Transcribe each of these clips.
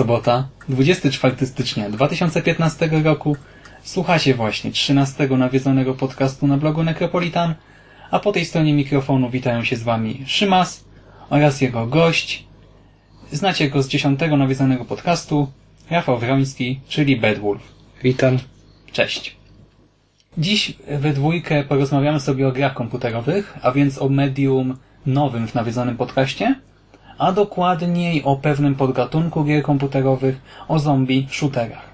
Sobota, 24 stycznia 2015 roku. Słuchacie właśnie 13 nawiedzonego podcastu na blogu Necropolitan, a po tej stronie mikrofonu witają się z Wami Szymas oraz jego gość. Znacie go z 10 nawiedzonego podcastu, Rafał Wroński, czyli Bedwolf. Witam. Cześć. Dziś we dwójkę porozmawiamy sobie o grach komputerowych, a więc o medium nowym w nawiedzonym podcaście, a dokładniej o pewnym podgatunku gier komputerowych, o zombie shooterach.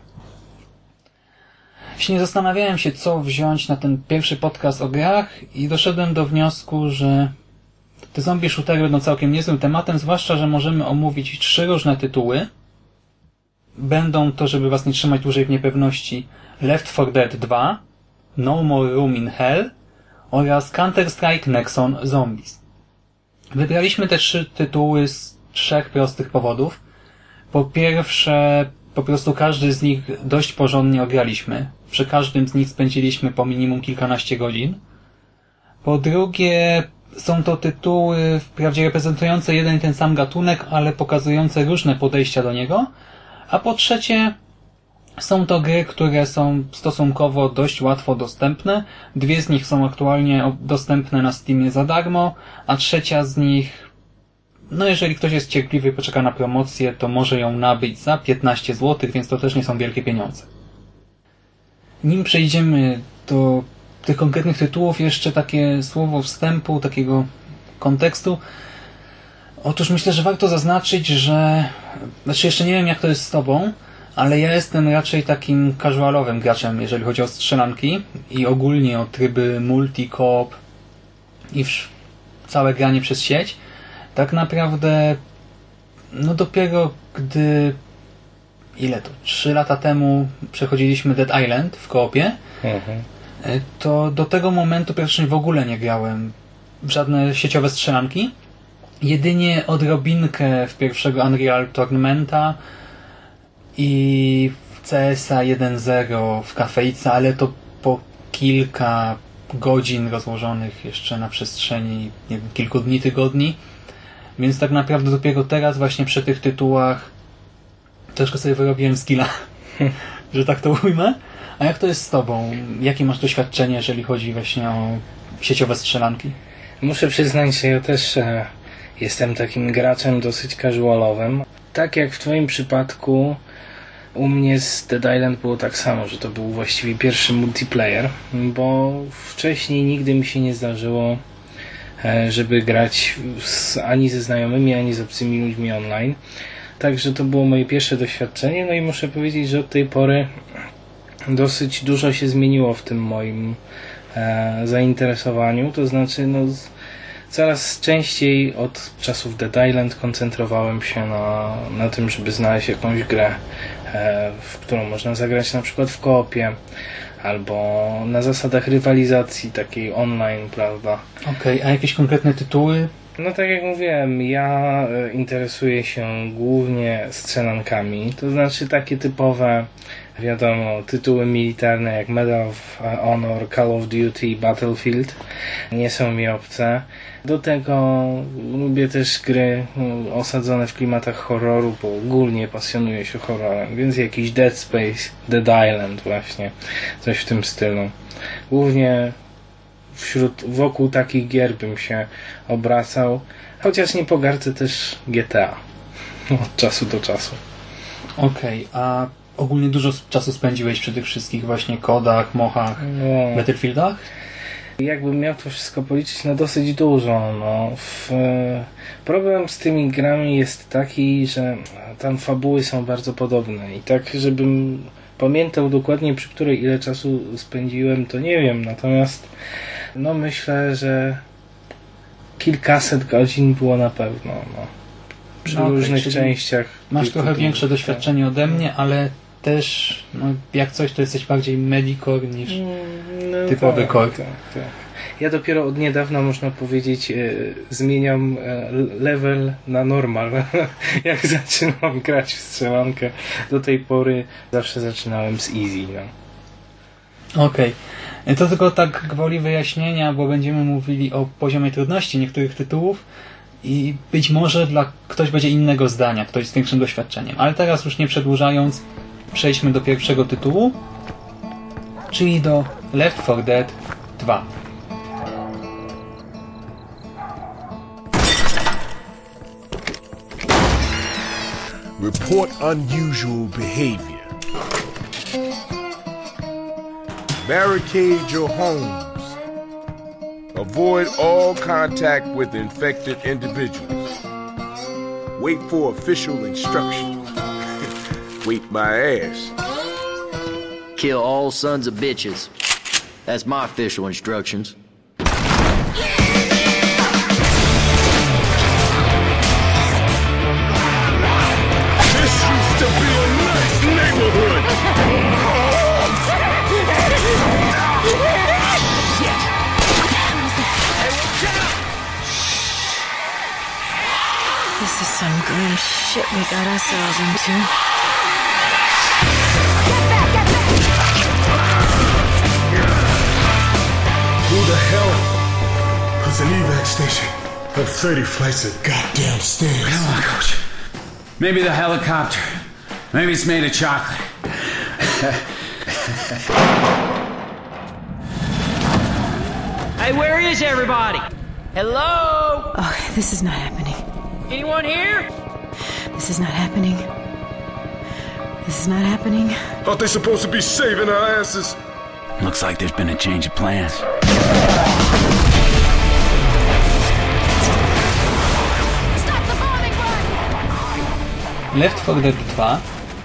Właśnie zastanawiałem się, co wziąć na ten pierwszy podcast o grach i doszedłem do wniosku, że te zombie shootery będą całkiem niezłym tematem, zwłaszcza, że możemy omówić trzy różne tytuły. Będą to, żeby was nie trzymać dłużej w niepewności, Left 4 Dead 2, No More Room in Hell oraz Counter-Strike Nexon Zombies. Wybraliśmy te trzy tytuły z trzech prostych powodów. Po pierwsze, po prostu każdy z nich dość porządnie ograliśmy. Przy każdym z nich spędziliśmy po minimum kilkanaście godzin. Po drugie, są to tytuły wprawdzie reprezentujące jeden i ten sam gatunek, ale pokazujące różne podejścia do niego. A po trzecie, są to gry, które są stosunkowo dość łatwo dostępne. Dwie z nich są aktualnie dostępne na Steamie za darmo, a trzecia z nich, no jeżeli ktoś jest cierpliwy i poczeka na promocję, to może ją nabyć za 15 zł, więc to też nie są wielkie pieniądze. Nim przejdziemy do tych konkretnych tytułów, jeszcze takie słowo wstępu, takiego kontekstu. Otóż myślę, że warto zaznaczyć, że, znaczy jeszcze nie wiem jak to jest z Tobą, ale ja jestem raczej takim casualowym graczem, jeżeli chodzi o strzelanki i ogólnie o tryby multi-coop i całe granie przez sieć. Tak naprawdę no dopiero gdy ile to? Trzy lata temu przechodziliśmy Dead Island w koopie, Mhm. e, to do tego momentu praktycznie w ogóle nie grałem w żadne sieciowe strzelanki. Jedynie odrobinkę w pierwszego Unreal Tournamenta i w CSa 1.0 w kafejce, ale to po kilka godzin rozłożonych jeszcze na przestrzeni wiem, kilku dni, tygodni. Więc tak naprawdę dopiero teraz właśnie przy tych tytułach troszkę sobie wyrobiłem skilla, że tak to ujmę. A jak to jest z Tobą? Jakie masz doświadczenie, jeżeli chodzi właśnie o sieciowe strzelanki? Muszę przyznać, że ja też e, jestem takim graczem dosyć casualowym. Tak jak w Twoim przypadku, u mnie z Dead Island było tak samo, że to był właściwie pierwszy multiplayer, bo wcześniej nigdy mi się nie zdarzyło, e, żeby grać z, ani ze znajomymi, ani z obcymi ludźmi online. Także to było moje pierwsze doświadczenie, no i muszę powiedzieć, że od tej pory dosyć dużo się zmieniło w tym moim e, zainteresowaniu. To znaczy, no, coraz częściej od czasów Dead Island koncentrowałem się na, na tym, żeby znaleźć jakąś grę, w którą można zagrać na przykład w koopie albo na zasadach rywalizacji takiej online, prawda? Okej, a jakieś konkretne tytuły? No tak jak mówiłem, ja e, interesuję się głównie strzelankami, to znaczy takie typowe, wiadomo, tytuły militarne jak Medal of Honor, Call of Duty, Battlefield nie są mi obce. Do tego lubię też gry no, osadzone w klimatach horroru, bo ogólnie pasjonuję się horrorem, więc jakiś Dead Space, Dead Island właśnie, coś w tym stylu. Głównie wśród, wokół takich gier bym się obracał, chociaż nie pogardzę też GTA. od czasu do czasu. Okej, a ogólnie dużo czasu spędziłeś przy tych wszystkich właśnie kodach, mochach, No, Battlefieldach? Jakbym miał to wszystko policzyć, no dosyć dużo. No. W, problem z tymi grami jest taki, że tam fabuły są bardzo podobne i tak, żebym pamiętał dokładnie przy której ile czasu spędziłem, to nie wiem. Natomiast no myślę, że kilkaset godzin było na pewno. No. Przy No okej, różnych częściach. Masz trochę większe doświadczenie ode mnie, ale też, no, jak coś, to jesteś bardziej medicore niż... No, Typowy tak, kork. Tak, tak. Ja dopiero od niedawna, można powiedzieć, e, zmieniam e, level na normal. Jak zaczynam grać w strzelankę, do tej pory zawsze zaczynałem z easy. No. Okej. To tylko tak gwoli wyjaśnienia, bo będziemy mówili o poziomie trudności niektórych tytułów i być może dla ktoś będzie innego zdania, ktoś z większym doświadczeniem. Ale teraz już nie przedłużając, przejdźmy do pierwszego tytułu, czyli do Left 4 Dead 2. Report unusual behavior. Barricade your homes. Avoid all contact with infected individuals. Wait for official instructions. Wait my ass. Kill all sons of bitches. That's my official instructions. This used to be a nice neighborhood. This is some grim shit we got ourselves into. Puts an evac station up 30 flights of goddamn stairs? Come on, coach. Maybe the helicopter. Maybe it's made of chocolate. Hey, where is everybody? Hello? Oh, this is not happening. Anyone here? This is not happening. This is not happening. Aren't they supposed to be saving our asses? Looks like there's been a change of plans. Left 4 Dead 2,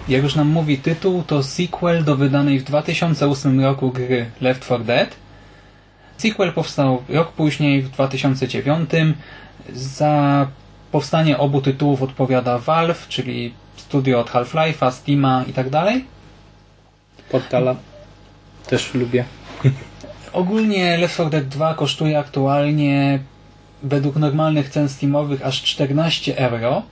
jak już nam mówi tytuł, to sequel do wydanej w 2008 roku gry Left 4 Dead. Sequel powstał rok później, w 2009. Za powstanie obu tytułów odpowiada Valve, czyli studio od Half-Life'a, Steama i tak dalej. Portala też lubię. Ogólnie Left 4 Dead 2 kosztuje aktualnie według normalnych cen steamowych aż 14 euro,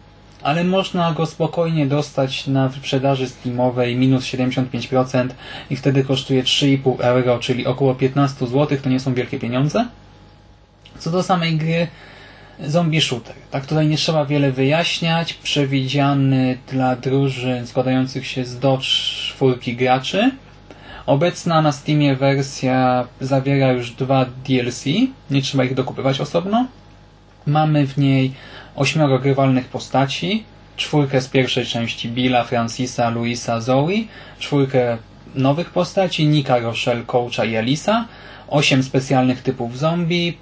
ale można go spokojnie dostać na wyprzedaży steamowej minus 75% i wtedy kosztuje 3,5 euro, czyli około 15 zł, to nie są wielkie pieniądze. Co do samej gry, zombie shooter. Tak, tutaj nie trzeba wiele wyjaśniać. Przewidziany dla drużyn składających się z do czwórki graczy. Obecna na Steamie wersja zawiera już dwa DLC, nie trzeba ich dokupywać osobno. Mamy w niej ośmioro grywalnych postaci, czwórkę z pierwszej części Billa, Francisa, Luisa, Zoe, czwórkę nowych postaci, Nika, Rochelle, Coacha i Elisa, osiem specjalnych typów zombie,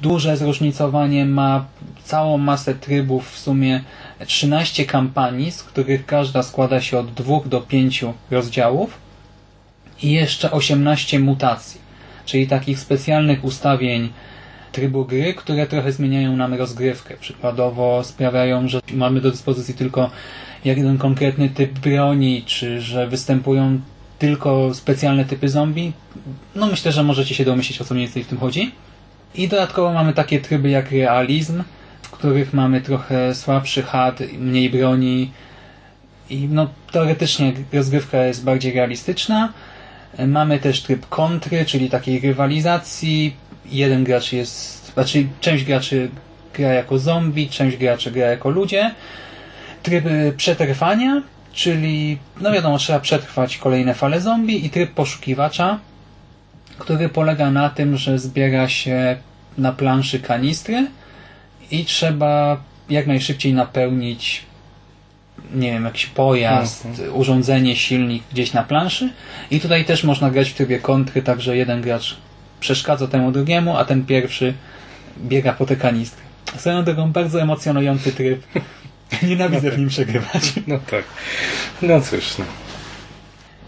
duże zróżnicowanie ma całą masę trybów, w sumie 13 kampanii, z których każda składa się od dwóch do pięciu rozdziałów i jeszcze 18 mutacji, czyli takich specjalnych ustawień trybu gry, które trochę zmieniają nam rozgrywkę. Przykładowo sprawiają, że mamy do dyspozycji tylko jeden konkretny typ broni, czy że występują tylko specjalne typy zombie. No myślę, że możecie się domyślić o co mniej więcej w tym chodzi. I dodatkowo mamy takie tryby jak realizm, w których mamy trochę słabszy HUD, mniej broni i no teoretycznie rozgrywka jest bardziej realistyczna. Mamy też tryb kontry, czyli takiej rywalizacji. Jeden gracz jest, znaczy część graczy gra jako zombie, część graczy gra jako ludzie. Tryb y, przetrwania, czyli no wiadomo, trzeba przetrwać kolejne fale zombie i tryb poszukiwacza, który polega na tym, że zbiera się na planszy kanistry i trzeba jak najszybciej napełnić nie wiem, jakiś pojazd, urządzenie, silnik gdzieś na planszy i tutaj też można grać w trybie kontry, tak że jeden gracz przeszkadza temu drugiemu, a ten pierwszy biega po te kanistry. Swoją drogą bardzo emocjonujący tryb. Nienawidzę w nim przegrywać. No tak. No cóż, no.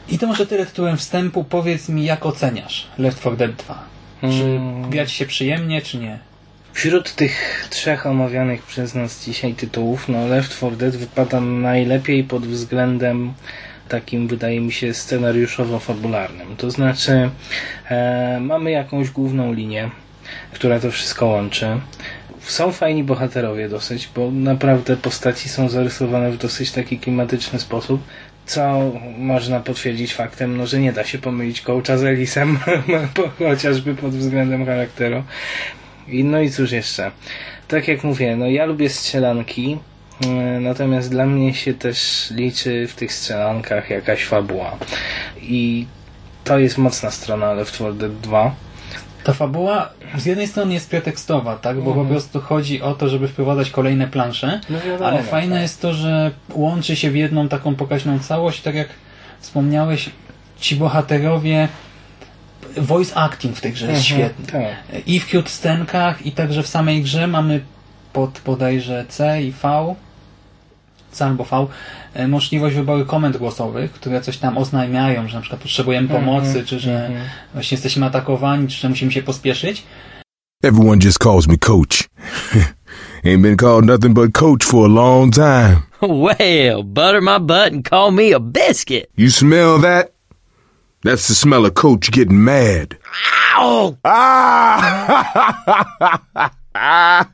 I to może tyle tytułem wstępu. Powiedz mi, jak oceniasz Left 4 Dead 2? Czy Mm. grać się przyjemnie, czy nie? Wśród tych trzech omawianych przez nas dzisiaj tytułów, no Left 4 Dead wypada najlepiej pod względem takim, wydaje mi się, scenariuszowo-fabularnym. To znaczy, e, mamy jakąś główną linię, która to wszystko łączy. Są fajni bohaterowie dosyć, bo naprawdę postaci są zarysowane w dosyć taki klimatyczny sposób, co można potwierdzić faktem, no, że nie da się pomylić coacha z Elisem, chociażby pod względem charakteru. I, no i cóż jeszcze? Tak jak mówię, no ja lubię strzelanki, natomiast dla mnie się też liczy w tych strzelankach jakaś fabuła. I to jest mocna strona Left 4 Dead 2. Ta fabuła z jednej strony jest pretekstowa, tak? Bo po Mhm. prostu chodzi o to, żeby wprowadzać kolejne plansze, No wiadomo, ale fajne tak. jest to, że łączy się w jedną taką pokaźną całość, tak jak wspomniałeś, ci bohaterowie voice acting w tej grze jest Mhm, świetny. tak. I w cutscenkach, i także w samej grze mamy pod bodajże C i V, C albo V, e, możliwość wyboru komend głosowych, które coś tam oznajmiają, że na przykład potrzebujemy Mhm, pomocy, czy że mhm. właśnie jesteśmy atakowani, czy że musimy się pospieszyć. Everyone just calls me coach. Ain't been called nothing but coach for a long time. Well, butter my butt and call me a biscuit. You smell that? That's the smell of coach getting mad. Ow! Ah!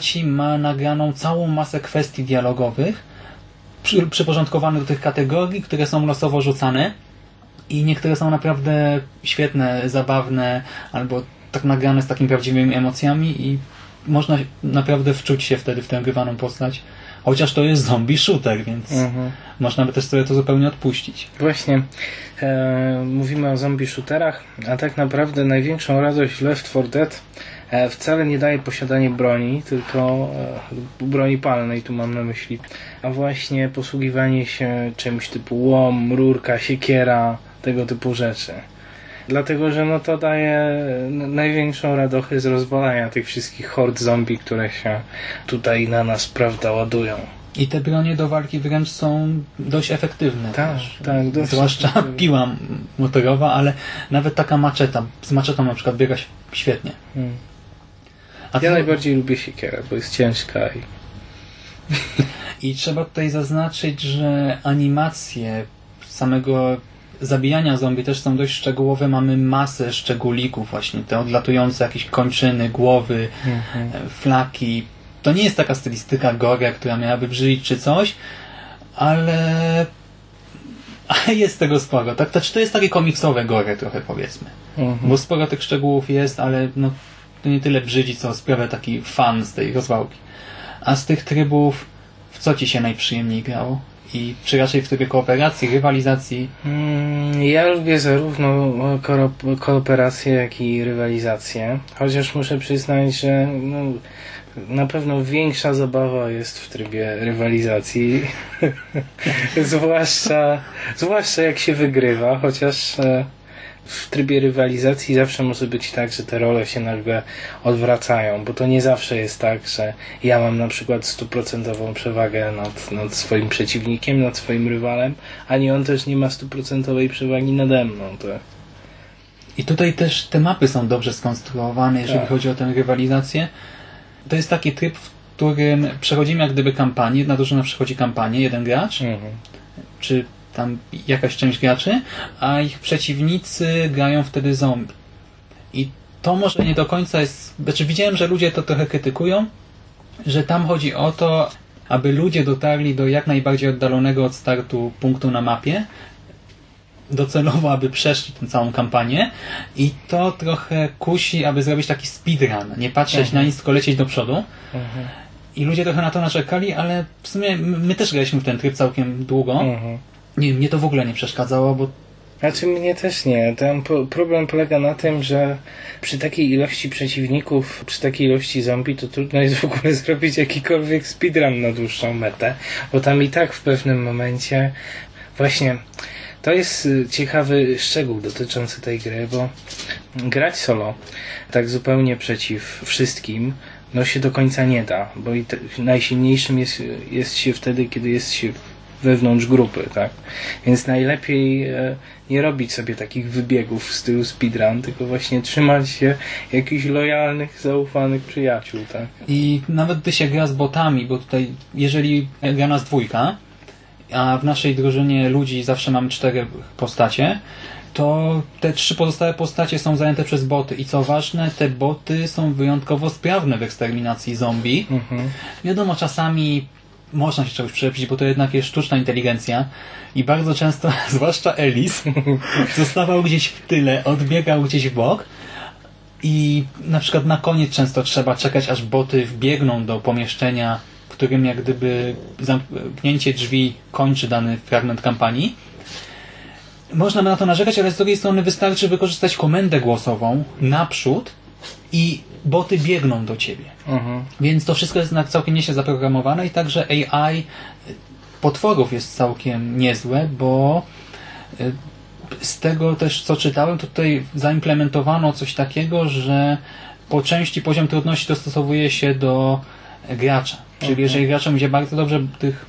postaci ma nagraną całą masę kwestii dialogowych, przy, przyporządkowanych do tych kategorii, które są losowo rzucane. I niektóre są naprawdę świetne, zabawne, albo tak nagrane z takimi prawdziwymi emocjami i można naprawdę wczuć się wtedy w tę grywaną postać. Chociaż to jest zombie shooter, więc Mhm. można by też sobie to zupełnie odpuścić. Właśnie e, mówimy o zombie shooterach, a tak naprawdę największą radość Left 4 Dead wcale nie daje posiadanie broni, tylko e, broni palnej tu mam na myśli, a właśnie posługiwanie się czymś typu łom, rurka, siekiera, tego typu rzeczy. Dlatego, że no to daje n- największą radochę z rozwalania tych wszystkich hord zombie, które się tutaj na nas, prawda, ładują. I te bronie do walki wręcz są dość efektywne. Tak, też. tak, dość Zwłaszcza efektywne. piła motorowa, ale nawet taka maczeta. Z maczetą na przykład biega świetnie. Hmm. A Ja najbardziej lubię siekierę, bo jest ciężka i I trzeba tutaj zaznaczyć, że animacje samego zabijania zombie też są dość szczegółowe. Mamy masę szczególików właśnie. Te odlatujące jakieś kończyny, głowy, e, flaki. To nie jest taka stylistyka gore, która miałaby brzyć czy coś, ale ale jest tego sporo. Tak, to, to jest takie komiksowe gore trochę powiedzmy. Mhm. Bo sporo tych szczegółów jest, ale no, to nie tyle brzydzi, co sprawia taki fan z tej rozwałki. A z tych trybów, w co ci się najprzyjemniej grało? I czy raczej w trybie kooperacji, rywalizacji? Mm, Ja lubię zarówno koop- kooperację, jak i rywalizację. Chociaż muszę przyznać, że no, na pewno większa zabawa jest w trybie rywalizacji. zwłaszcza, zwłaszcza jak się wygrywa, chociaż e, w trybie rywalizacji zawsze może być tak, że te role się nagle odwracają, bo to nie zawsze jest tak, że ja mam na przykład stuprocentową przewagę nad, nad swoim przeciwnikiem, nad swoim rywalem, ani on też nie ma stuprocentowej przewagi nade mną. To... I tutaj też te mapy są dobrze skonstruowane, jeżeli Tak. chodzi o tę rywalizację. To jest taki tryb, w którym przechodzimy jak gdyby kampanię, jedna drużyna przechodzi kampanię, jeden gracz, Mhm. czy tam jakaś część graczy, a ich przeciwnicy grają wtedy zombie. I to może nie do końca jest... Znaczy widziałem, że ludzie to trochę krytykują, że tam chodzi o to, aby ludzie dotarli do jak najbardziej oddalonego od startu punktu na mapie, docelowo, aby przeszli tę całą kampanię i to trochę kusi, aby zrobić taki speedrun, nie patrzeć Mhm. na nic, tylko lecieć do przodu. Mhm. I ludzie trochę na to narzekali, ale w sumie my też graliśmy w ten tryb całkiem długo. Mhm. Nie, mnie to w ogóle nie przeszkadzało, bo Znaczy mnie też nie. Problem polega na tym, że przy takiej ilości przeciwników, przy takiej ilości zombie, to trudno jest w ogóle zrobić jakikolwiek speedrun na dłuższą metę, bo tam i tak w pewnym momencie właśnie to jest y, ciekawy szczegół dotyczący tej gry, bo grać solo tak zupełnie przeciw wszystkim no się do końca nie da, bo i najsilniejszym jest, jest się wtedy, kiedy jest się wewnątrz grupy, tak? Więc najlepiej e, nie robić sobie takich wybiegów w stylu speedrun, tylko właśnie trzymać się jakichś lojalnych, zaufanych przyjaciół, tak? i nawet gdy się gra z botami, bo tutaj jeżeli gra nas dwójka, a w naszej drużynie ludzi zawsze mamy cztery postacie, to te trzy pozostałe postacie są zajęte przez boty i co ważne, te boty są wyjątkowo sprawne w eksterminacji zombie. Mhm. Wiadomo, czasami można się czegoś przepić, bo to jednak jest sztuczna inteligencja i bardzo często, zwłaszcza Elis, zostawał gdzieś w tyle, odbiegał gdzieś w bok i na przykład na koniec często trzeba czekać, aż boty wbiegną do pomieszczenia, w którym jak gdyby zamknięcie drzwi kończy dany fragment kampanii. Można by na to narzekać, ale z drugiej strony wystarczy wykorzystać komendę głosową naprzód i boty biegną do ciebie. Mhm. Więc to wszystko jest całkiem nieźle zaprogramowane i także AI potworów jest całkiem niezłe, bo y, z tego też co czytałem, tutaj zaimplementowano coś takiego, że po części poziom trudności dostosowuje się do gracza. Czyli Mhm. jeżeli graczom idzie bardzo dobrze, tych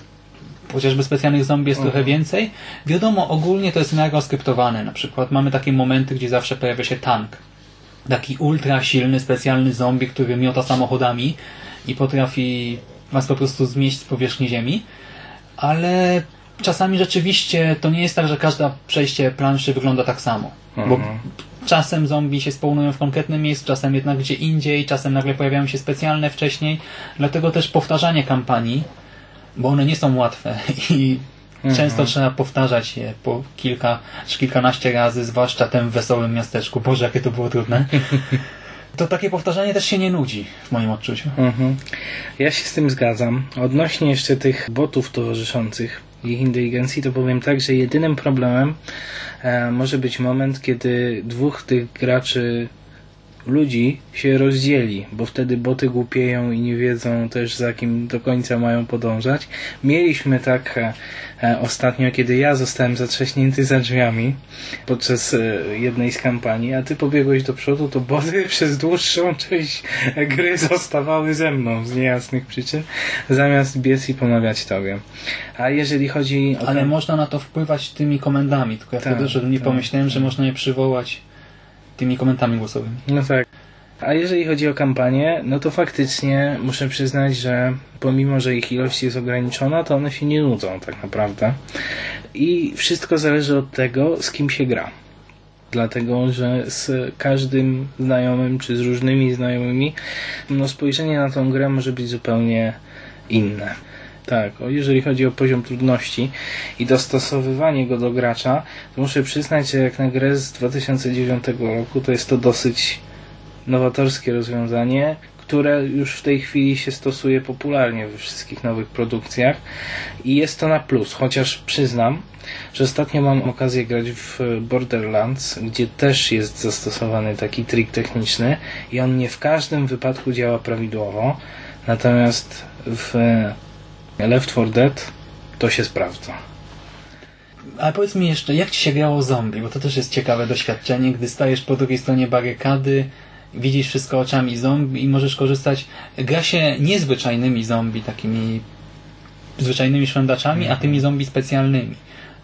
chociażby specjalnych zombie jest trochę Mhm. więcej. Wiadomo, ogólnie to jest w miarę oskryptowane. Na przykład mamy takie momenty, gdzie zawsze pojawia się tank. Taki ultra silny, specjalny zombie, który miota samochodami i potrafi was po prostu zmieść z powierzchni ziemi. Ale czasami rzeczywiście to nie jest tak, że każda przejście planszy wygląda tak samo. Bo Mhm. czasem zombie się spawnują w konkretnym miejscu, czasem jednak gdzie indziej, czasem nagle pojawiają się specjalne wcześniej. Dlatego też powtarzanie kampanii, bo one nie są łatwe i Mhm. często trzeba powtarzać je po kilka czy kilkanaście razy, zwłaszcza tym wesołym miasteczku. Boże, jakie to było trudne. To takie powtarzanie też się nie nudzi, w moim odczuciu. Mhm. Ja się z tym zgadzam. Odnośnie jeszcze tych botów towarzyszących ich inteligencji, to powiem tak, że jedynym problemem e, może być moment, kiedy dwóch tych graczy ludzi się rozdzieli, bo wtedy boty głupieją i nie wiedzą też za kim do końca mają podążać. Mieliśmy tak e, e, ostatnio, kiedy ja zostałem zatrzaśnięty za drzwiami podczas e, jednej z kampanii, a ty pobiegłeś do przodu, to boty przez dłuższą część gry zostawały ze mną z niejasnych przyczyn, zamiast biec i pomagać tobie. A jeżeli chodzi o... Ale można na to wpływać tymi komendami, tylko ja Tak, wtedy że nie tak, pomyślałem, że tak. można je przywołać tymi komendami głosowymi. No tak. A jeżeli chodzi o kampanię, no to faktycznie muszę przyznać, że pomimo, że ich ilość jest ograniczona, to one się nie nudzą tak naprawdę. I wszystko zależy od tego, z kim się gra. Dlatego, że z każdym znajomym, czy z różnymi znajomymi, no spojrzenie na tą grę może być zupełnie inne. Tak, jeżeli chodzi o poziom trudności i dostosowywanie go do gracza, to muszę przyznać, że jak na grę z 2009 roku, to jest to dosyć nowatorskie rozwiązanie, które już w tej chwili się stosuje popularnie we wszystkich nowych produkcjach i jest to na plus, chociaż przyznam, że ostatnio mam okazję grać w Borderlands, gdzie też jest zastosowany taki trik techniczny i on nie w każdym wypadku działa prawidłowo, natomiast w Left 4 Dead to się sprawdza. Ale powiedz mi jeszcze, jak ci się grało zombie? Bo to też jest ciekawe doświadczenie, gdy stajesz po drugiej stronie barykady, widzisz wszystko oczami zombie i możesz korzystać. Gra się niezwyczajnymi zombie, takimi zwyczajnymi szwendaczami, a tymi zombie specjalnymi.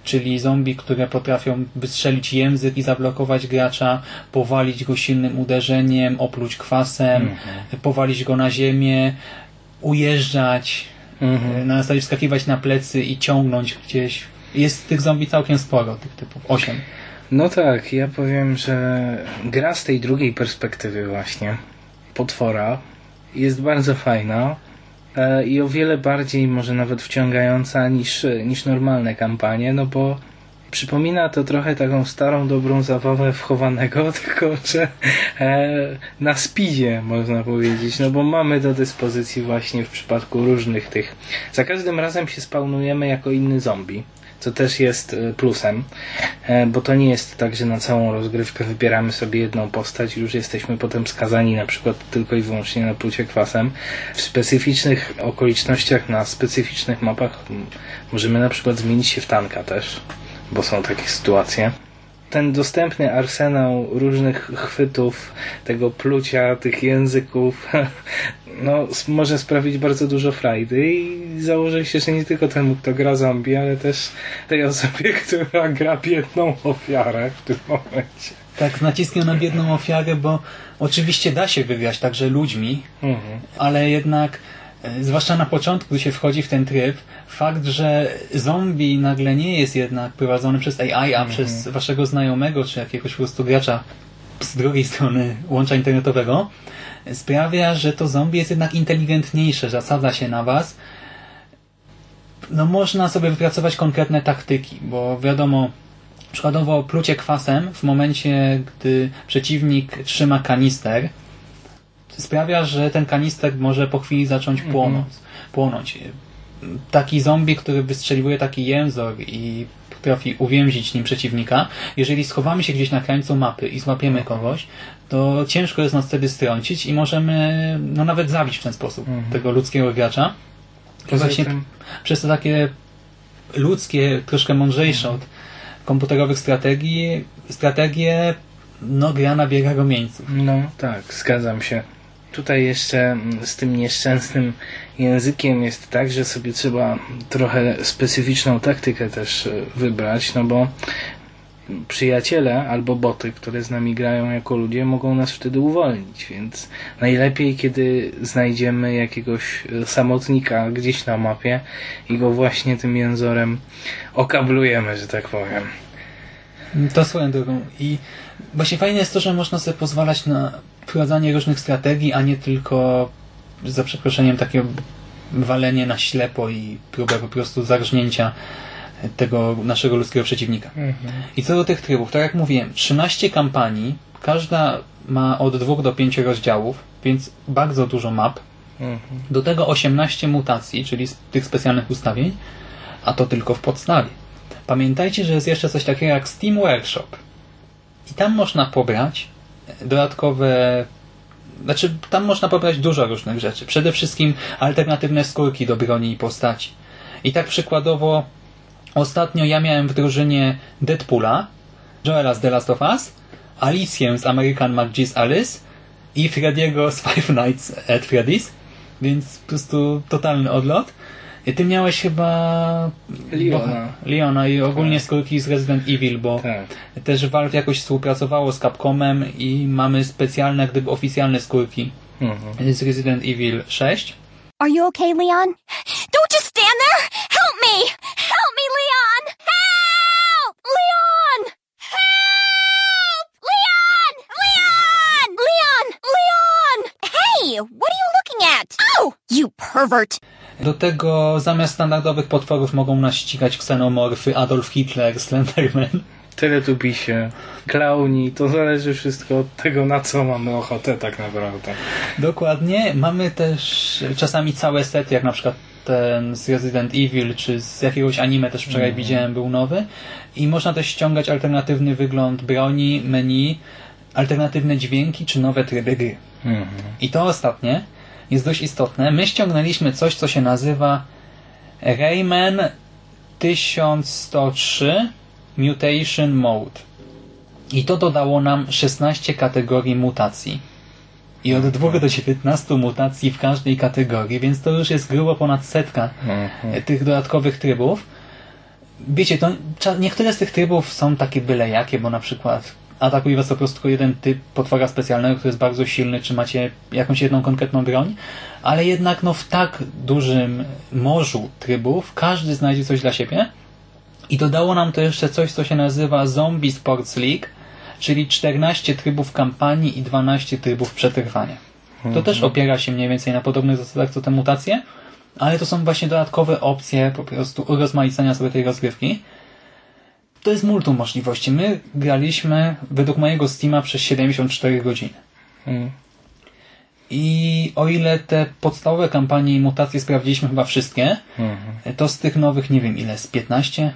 Czyli zombie, które potrafią wystrzelić język i zablokować gracza, powalić go silnym uderzeniem, opluć kwasem, powalić go na ziemię, ujeżdżać, Mhm. na zasadzie wskakiwać na plecy i ciągnąć gdzieś. Jest tych zombie całkiem sporo, tych typów. Osiem. No tak, ja powiem, że gra z tej drugiej perspektywy właśnie, potwora, jest bardzo fajna e, i o wiele bardziej może nawet wciągająca niż, niż normalne kampanie, no bo przypomina to trochę taką starą, dobrą zabawę wchowanego, tylko że e, na speedzie można powiedzieć, no bo mamy do dyspozycji właśnie w przypadku różnych tych. Za każdym razem się spawnujemy jako inny zombie co też jest e, plusem, e, bo to nie jest tak, że na całą rozgrywkę wybieramy sobie jedną postać i już jesteśmy potem skazani na przykład tylko i wyłącznie na plucie kwasem. W specyficznych okolicznościach, na specyficznych mapach możemy na przykład zmienić się w tanka też, bo są takie sytuacje. Ten dostępny arsenał różnych chwytów, tego plucia, tych języków, no, może sprawić bardzo dużo frajdy i założę się, że nie tylko temu, kto gra zombie, ale też tej osobie, która gra biedną ofiarę w tym momencie. Tak, z naciskiem na biedną ofiarę, bo oczywiście da się wygrać także ludźmi, Mhm. ale jednak, zwłaszcza na początku, gdy się wchodzi w ten tryb, fakt, że zombie nagle nie jest jednak prowadzony przez AI, a przez waszego znajomego, czy jakiegoś po prostu gracza z drugiej strony łącza internetowego, sprawia, że to zombie jest jednak inteligentniejsze, zasadza się na was. No można sobie wypracować konkretne taktyki, bo wiadomo, przykładowo plucie kwasem w momencie, gdy przeciwnik trzyma kanister, sprawia, że ten kanister może po chwili zacząć płonąć. płonąć. Taki zombie, który wystrzeliwuje taki jęzor i potrafi uwięzić nim przeciwnika, jeżeli schowamy się gdzieś na krańcu mapy i złapiemy kogoś, to ciężko jest nas wtedy strącić i możemy no, nawet zabić w ten sposób tego ludzkiego gracza. Poza właśnie tym- przez te takie ludzkie, troszkę mądrzejsze od komputerowych strategii, strategie, no gra nabiega rumieńców. No tak, zgadzam się. Tutaj jeszcze mm, z tym nieszczęsnym językiem jest tak, że sobie trzeba trochę specyficzną taktykę też e, wybrać, no bo przyjaciele albo boty, które z nami grają jako ludzie, mogą nas wtedy uwolnić, więc najlepiej, kiedy znajdziemy jakiegoś e, samotnika gdzieś na mapie i go właśnie tym jęzorem okablujemy, że tak powiem. To swoją drogą. I właśnie fajne jest to, że można sobie pozwalać na wprowadzanie różnych strategii, a nie tylko za przeproszeniem takie walenie na ślepo i próbę po prostu zarżnięcia tego naszego ludzkiego przeciwnika. I co do tych trybów, tak jak mówiłem, 13 kampanii, każda ma od 2 do 5 rozdziałów, więc bardzo dużo map. Do tego 18 mutacji, czyli tych specjalnych ustawień, a to tylko w podstawie. Pamiętajcie, że jest jeszcze coś takiego jak Steam Workshop. I tam można pobrać dodatkowe znaczy, tam można pobrać dużo różnych rzeczy. Przede wszystkim alternatywne skórki do broni i postaci. I tak przykładowo ostatnio ja miałem w drużynie Deadpoola, Joela z The Last of Us, Alicję z American McGee's Alice i Freddy'ego z Five Nights at Freddy's. Więc po prostu totalny odlot. I ty miałeś chyba... Leona. Leona i ogólnie skórki z Resident Evil, bo Tak. też Valve jakoś współpracowało z Capcomem i mamy specjalne, gdyby oficjalne skórki Mhm. z Resident Evil 6. Are you okay, Leon? Don't just stand there! Help me! Help me, Leon! Help! Leon! Help! Leon! Leon! Leon! Leon! Hey! What are you looking at? Oh! You pervert! Do tego zamiast standardowych potworów mogą nas ścigać ksenomorfy, Adolf Hitler, Slenderman. Teletubisie, klauni, to zależy wszystko od tego, na co mamy ochotę tak naprawdę. Dokładnie. Mamy też czasami całe sety, jak na przykład ten z Resident Evil, czy z jakiegoś anime też wczoraj widziałem, był nowy. I można też ściągać alternatywny wygląd broni, menu, alternatywne dźwięki, czy nowe tryby gry. I to ostatnie jest dość istotne. My ściągnęliśmy coś, co się nazywa Rayman 1103 Mutation Mode. I to dodało nam 16 kategorii mutacji. I od 2 do 19 mutacji w każdej kategorii, więc to już jest grubo ponad setka Mhm. tych dodatkowych trybów. Wiecie, to niektóre z tych trybów są takie byle jakie, bo na przykład atakuje was po prostu tylko jeden typ potwora specjalnego, który jest bardzo silny, czy macie jakąś jedną konkretną broń, ale jednak no w tak dużym morzu trybów każdy znajdzie coś dla siebie i dodało nam to jeszcze coś, co się nazywa Zombie Sports League, czyli 14 trybów kampanii i 12 trybów przetrwania. To Mhm. też opiera się mniej więcej na podobnych zasadach co te mutacje, ale to są właśnie dodatkowe opcje po prostu urozmaicenia sobie tej rozgrywki. To jest multum możliwości. My graliśmy według mojego Steama przez 74 godziny. Mm. I o ile te podstawowe kampanie i mutacje sprawdziliśmy chyba wszystkie, Mhm. to z tych nowych nie wiem ile, z 15?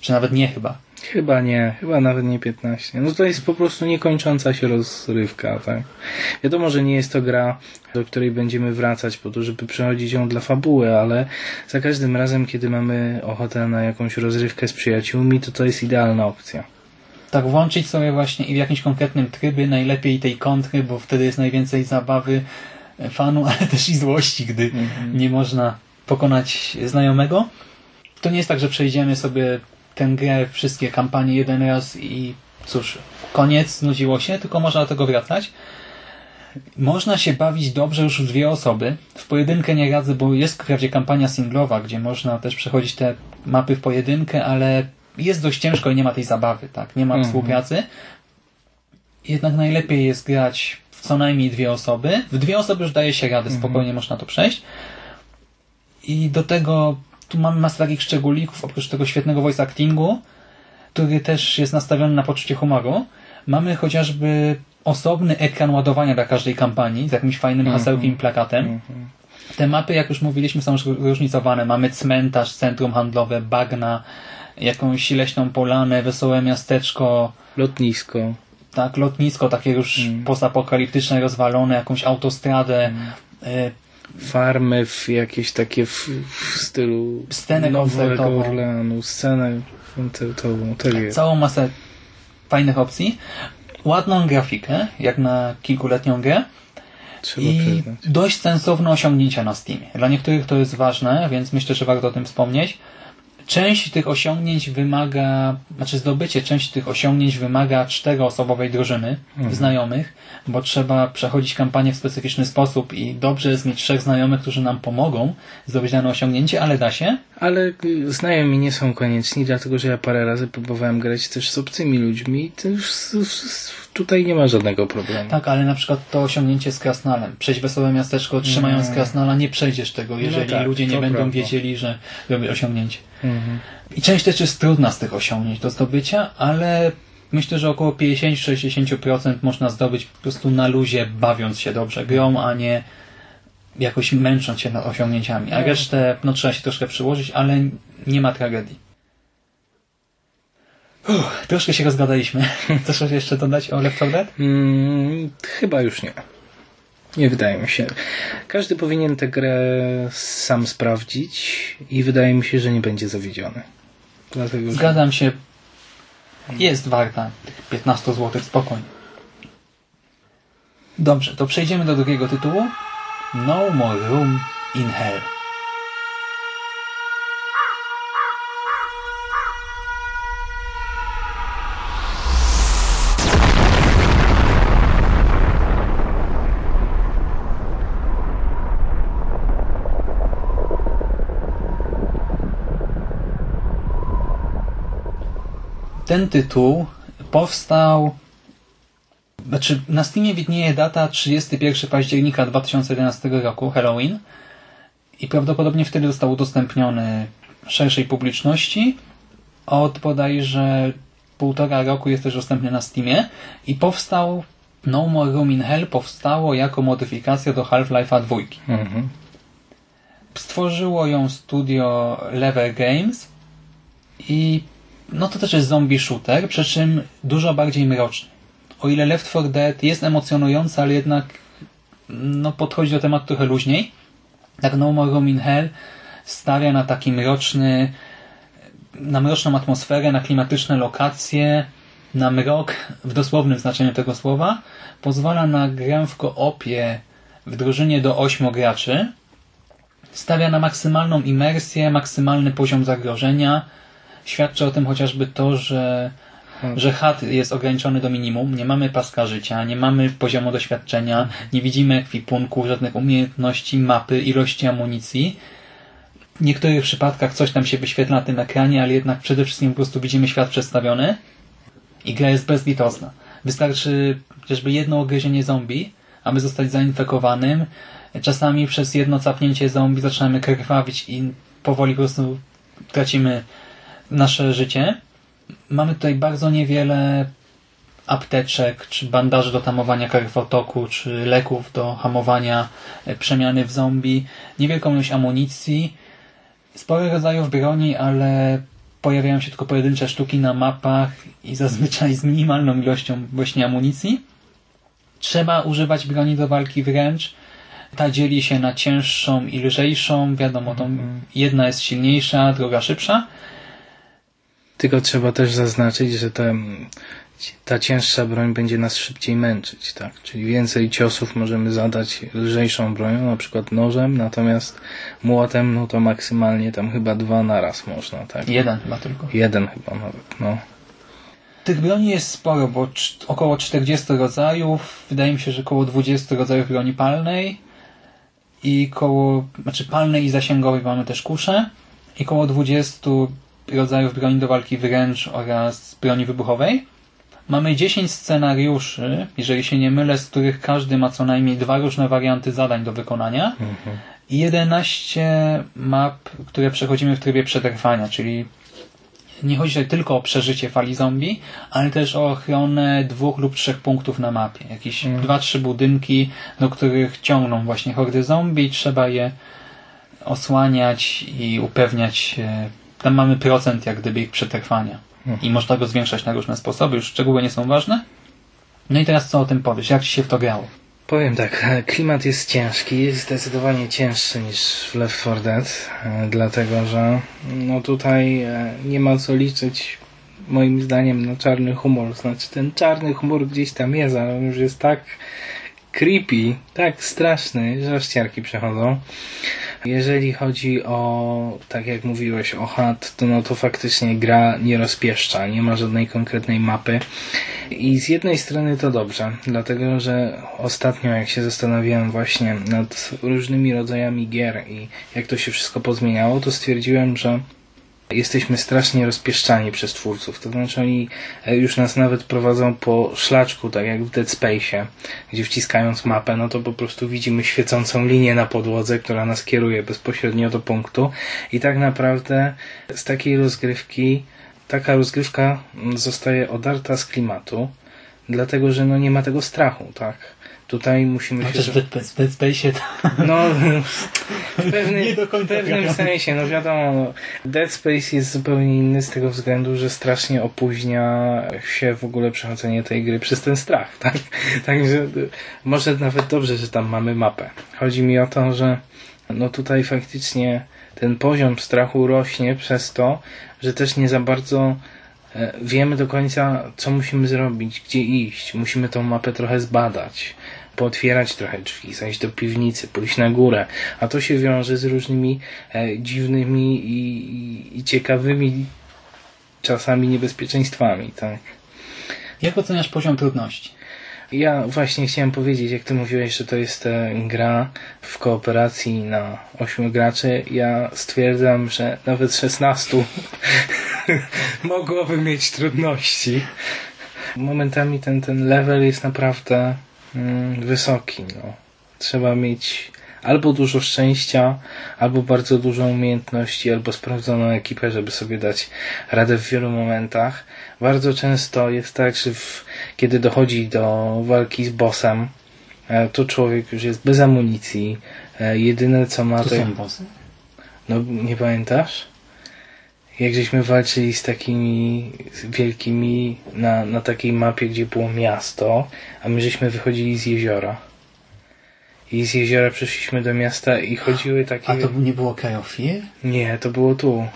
Czy nawet nie chyba. Chyba nie, chyba nawet nie 15. No to jest po prostu niekończąca się rozrywka, tak? Wiadomo, że nie jest to gra, do której będziemy wracać po to, żeby przechodzić ją dla fabuły, ale za każdym razem, kiedy mamy ochotę na jakąś rozrywkę z przyjaciółmi, to to jest idealna opcja. Tak włączyć sobie właśnie i w jakimś konkretnym trybie, najlepiej tej kontry, bo wtedy jest najwięcej zabawy e, fanu, ale też i złości, gdy nie można pokonać znajomego. To nie jest tak, że przejdziemy sobie tę grę, wszystkie kampanie jeden raz i cóż, koniec, znudziło się, tylko można do tego wracać. Można się bawić dobrze już w dwie osoby. W pojedynkę nie radzę, bo jest wprawdzie kampania singlowa, gdzie można też przechodzić te mapy w pojedynkę, ale jest dość ciężko i nie ma tej zabawy, tak? Nie ma Mhm. współpracy. Jednak najlepiej jest grać w co najmniej dwie osoby. W dwie osoby już daje się radę, spokojnie można to przejść. I do tego tu mamy masę takich szczególików, oprócz tego świetnego voice actingu, który też jest nastawiony na poczucie humoru. Mamy chociażby osobny ekran ładowania dla każdej kampanii z jakimś fajnym Mhm. hasełkiem i plakatem. Te mapy, jak już mówiliśmy, są różnicowane. Mamy cmentarz, centrum handlowe, bagna, jakąś leśną polanę, wesołe miasteczko, Lotnisko. tak, lotnisko takie już postapokaliptyczne, rozwalone, jakąś autostradę, e, Farmy w jakieś takie w, w stylu Scenę Nowego. Orleanu, scenę koncertową. Tak jest. całą masę fajnych opcji, ładną grafikę, jak na kilkuletnią grę Trzeba i przyznać. dość sensowne osiągnięcia na Steamie. Dla niektórych to jest ważne, więc myślę, że warto o tym wspomnieć. Część tych osiągnięć wymaga, znaczy zdobycie części tych osiągnięć wymaga czteroosobowej drużyny Mhm. znajomych, bo trzeba przechodzić kampanię w specyficzny sposób i dobrze jest mieć trzech znajomych, którzy nam pomogą zdobyć dane osiągnięcie, ale da się. Ale y, znajomi nie są konieczni, dlatego że ja parę razy próbowałem grać też z obcymi ludźmi i to już tutaj nie ma żadnego problemu. Tak, ale na przykład to osiągnięcie z Krasnalem. Przejść wesołe miasteczko trzymając Nie. Krasnala, nie przejdziesz tego, jeżeli tak, ludzie nie będą prawda. wiedzieli, że robię osiągnięcie. Mhm. I część też jest trudna z tych osiągnięć do zdobycia, ale myślę, że około 50-60% można zdobyć po prostu na luzie, bawiąc się dobrze grą, a nie jakoś męcząc się nad osiągnięciami. A No. resztę no, trzeba się troszkę przyłożyć, ale nie ma tragedii. Uff, troszkę się rozgadaliśmy. Chcesz coś jeszcze dodać o Left 4 Dead? Mm, chyba już nie. Nie wydaje mi się. Każdy powinien tę grę sam sprawdzić i wydaje mi się, że nie będzie zawiedziony. Dlatego, że- Zgadzam się. Jest warta tych 15 zł, spokojnie. Dobrze, to przejdziemy do drugiego tytułu. No More Room in Hell. Ten tytuł powstał znaczy na Steamie widnieje data 31 października 2011 roku, Halloween i prawdopodobnie wtedy został udostępniony szerszej publiczności. Od bodajże półtora roku jest też dostępny na Steamie i powstał No More Room in Hell powstało jako modyfikacja do Half-Life'a 2. Mhm. Stworzyło ją studio Lever Games i no to też jest zombie shooter, przy czym dużo bardziej mroczny. O ile Left 4 Dead jest emocjonujący, ale jednak no, podchodzi do tematu trochę luźniej, tak No More Room in Hell stawia na taki mroczny, na mroczną atmosferę, na klimatyczne lokacje, na mrok w dosłownym znaczeniu tego słowa, pozwala na grę w koopie w drużynie do 8 graczy, stawia na maksymalną imersję, maksymalny poziom zagrożenia. Świadczy o tym chociażby to, że, że HUD jest ograniczony do minimum. Nie mamy paska życia, nie mamy poziomu doświadczenia, nie widzimy ekwipunku, żadnych umiejętności, mapy, ilości amunicji. W niektórych przypadkach coś tam się wyświetla na tym ekranie, ale jednak przede wszystkim po prostu widzimy świat przedstawiony i gra jest bezlitosna. Wystarczy chociażby jedno ugryzienie zombie, aby zostać zainfekowanym. Czasami przez jedno capnięcie zombie zaczynamy krwawić i powoli po prostu tracimy nasze życie. Mamy tutaj bardzo niewiele apteczek, czy bandaży do tamowania krwotoku, czy leków do hamowania e, przemiany w zombie, niewielką ilość amunicji, sporo rodzajów broni, ale pojawiają się tylko pojedyncze sztuki na mapach i zazwyczaj z minimalną ilością właśnie amunicji. Trzeba używać broni do walki wręcz. Ta dzieli się na cięższą i lżejszą. Wiadomo, to jedna jest silniejsza, druga szybsza. Tylko trzeba też zaznaczyć, że ta, ta cięższa broń będzie nas szybciej męczyć, tak? Czyli więcej ciosów możemy zadać lżejszą bronią, na przykład nożem, natomiast młotem, no to maksymalnie tam chyba dwa naraz można, tak? Jeden chyba tylko. Jeden chyba nawet, no. Tych broni jest sporo, bo około 40 rodzajów, wydaje mi się, że około 20 rodzajów broni palnej i koło, znaczy palnej i zasięgowej mamy też kusze i około 20 rodzajów broni do walki wręcz oraz broni wybuchowej. Mamy 10 scenariuszy, jeżeli się nie mylę, z których każdy ma co najmniej dwa różne warianty zadań do wykonania Mhm. i 11 map, które przechodzimy w trybie przetrwania, czyli nie chodzi tutaj tylko o przeżycie fali zombie, ale też o ochronę dwóch lub trzech punktów na mapie. Jakieś dwa, trzy budynki, do których ciągną właśnie hordy zombie. Trzeba je osłaniać i upewniać się. Tam mamy procent jak gdyby ich przetrwania. I można go zwiększać na różne sposoby. Już szczegóły nie są ważne. No i teraz co o tym powiesz? Jak Ci się w to grało? Powiem tak, klimat jest ciężki, jest zdecydowanie cięższy niż w Left 4 Dead, e, dlatego że no tutaj e, nie ma co liczyć moim zdaniem na czarny humor. Znaczy ten czarny humor gdzieś tam jest, ale on już jest tak creepy, tak straszny, że aż ciarki przechodzą. Jeżeli chodzi o, tak jak mówiłeś, o HUD, to no to faktycznie gra nie rozpieszcza, nie ma żadnej konkretnej mapy. I z jednej strony to dobrze, dlatego że ostatnio jak się zastanawiałem właśnie nad różnymi rodzajami gier i jak to się wszystko pozmieniało, to stwierdziłem, że jesteśmy strasznie rozpieszczani przez twórców. To znaczy oni e, już nas nawet prowadzą po szlaczku, tak jak w Dead Space'ie, gdzie wciskając mapę, no to po prostu widzimy świecącą linię na podłodze, która nas kieruje bezpośrednio do punktu. I tak naprawdę z takiej rozgrywki taka rozgrywka zostaje odarta z klimatu, dlatego że no nie ma tego strachu, tak? Tutaj musimy Chociaż się... w Dead w Dead Space'ie to... No, w pewnym, w pewnym sensie, no wiadomo, no, Dead Space jest zupełnie inny z tego względu, że strasznie opóźnia się w ogóle przechodzenie tej gry przez ten strach, tak? Także y, może nawet dobrze, że tam mamy mapę. Chodzi mi o to, że no tutaj faktycznie ten poziom strachu rośnie przez to, że też nie za bardzo wiemy do końca, co musimy zrobić, gdzie iść. Musimy tą mapę trochę zbadać, pootwierać trochę drzwi, zejść do piwnicy, pójść na górę. A to się wiąże z różnymi e, dziwnymi i, i, i ciekawymi czasami niebezpieczeństwami, tak? Jak oceniasz poziom trudności? Ja właśnie chciałem powiedzieć, jak ty mówiłeś, że to jest gra w kooperacji na 8 graczy, ja stwierdzam, że nawet 16 mogłoby mieć trudności. Momentami ten, ten level jest naprawdę mm, wysoki. No. Trzeba mieć albo dużo szczęścia, albo bardzo dużo umiejętności, albo sprawdzoną ekipę, żeby sobie dać radę w wielu momentach. Bardzo często jest tak, że w, kiedy dochodzi do walki z bossem, e, to człowiek już jest bez amunicji. E, Jedyne co ma To to... są bossy? No nie pamiętasz? Jak żeśmy walczyli z takimi wielkimi na, na takiej mapie, gdzie było miasto, a my żeśmy wychodzili z jeziora. I z jeziora przyszliśmy do miasta i chodziły takie... A to nie było Fear? Nie, to było tu.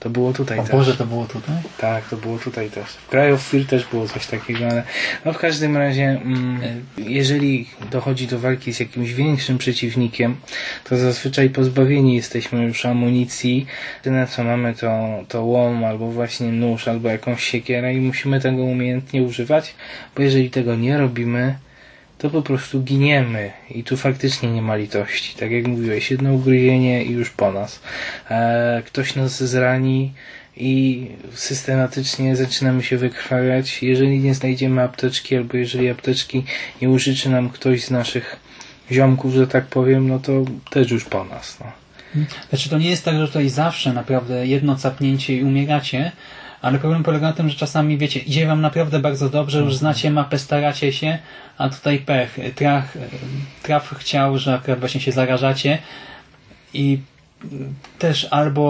To było tutaj O też. Boże, to było tutaj? Tak, to było tutaj też. W Cry of Fear też było coś takiego, ale no w każdym razie, mm, jeżeli dochodzi do walki z jakimś większym przeciwnikiem, to zazwyczaj pozbawieni jesteśmy już amunicji. Jedyne co mamy to, to łom, albo właśnie nóż, albo jakąś siekierę i musimy tego umiejętnie używać, bo jeżeli tego nie robimy, to po prostu giniemy i tu faktycznie nie ma litości. Tak jak mówiłeś, jedno ugryzienie i już po nas. E, ktoś nas zrani i systematycznie zaczynamy się wykrwawiać. Jeżeli nie znajdziemy apteczki, albo jeżeli apteczki nie użyczy nam ktoś z naszych ziomków, że tak powiem, no to też już po nas. No. Znaczy to nie jest tak, że tutaj zawsze naprawdę jedno capnięcie i umieracie, ale problem polega na tym, że czasami wiecie, idzie wam naprawdę bardzo dobrze, już znacie mapę, staracie się, a tutaj pech. Traf, traf chciał, że akurat właśnie się zarażacie i też albo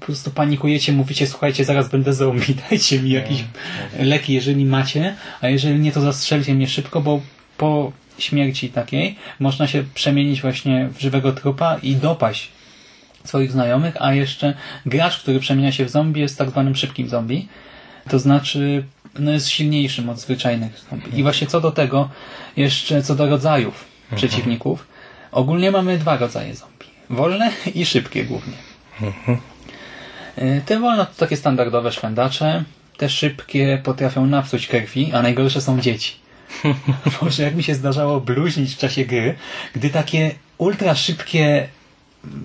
po prostu panikujecie, mówicie, słuchajcie, zaraz będę zombie, dajcie mi jakieś leki, jeżeli macie, a jeżeli nie, to zastrzelcie mnie szybko, bo po śmierci takiej można się przemienić właśnie w żywego trupa i dopaść swoich znajomych, a jeszcze gracz, który przemienia się w zombie jest tak zwanym szybkim zombie. To znaczy, no jest silniejszym od zwyczajnych. I właśnie co do tego, jeszcze co do rodzajów przeciwników, ogólnie mamy dwa rodzaje zombie. Wolne i szybkie głównie. Y, Te wolne to takie standardowe szwendacze, te szybkie potrafią napsuć krwi, a najgorsze są dzieci. Boże, jak mi się zdarzało bluźnić w czasie gry, gdy takie ultra szybkie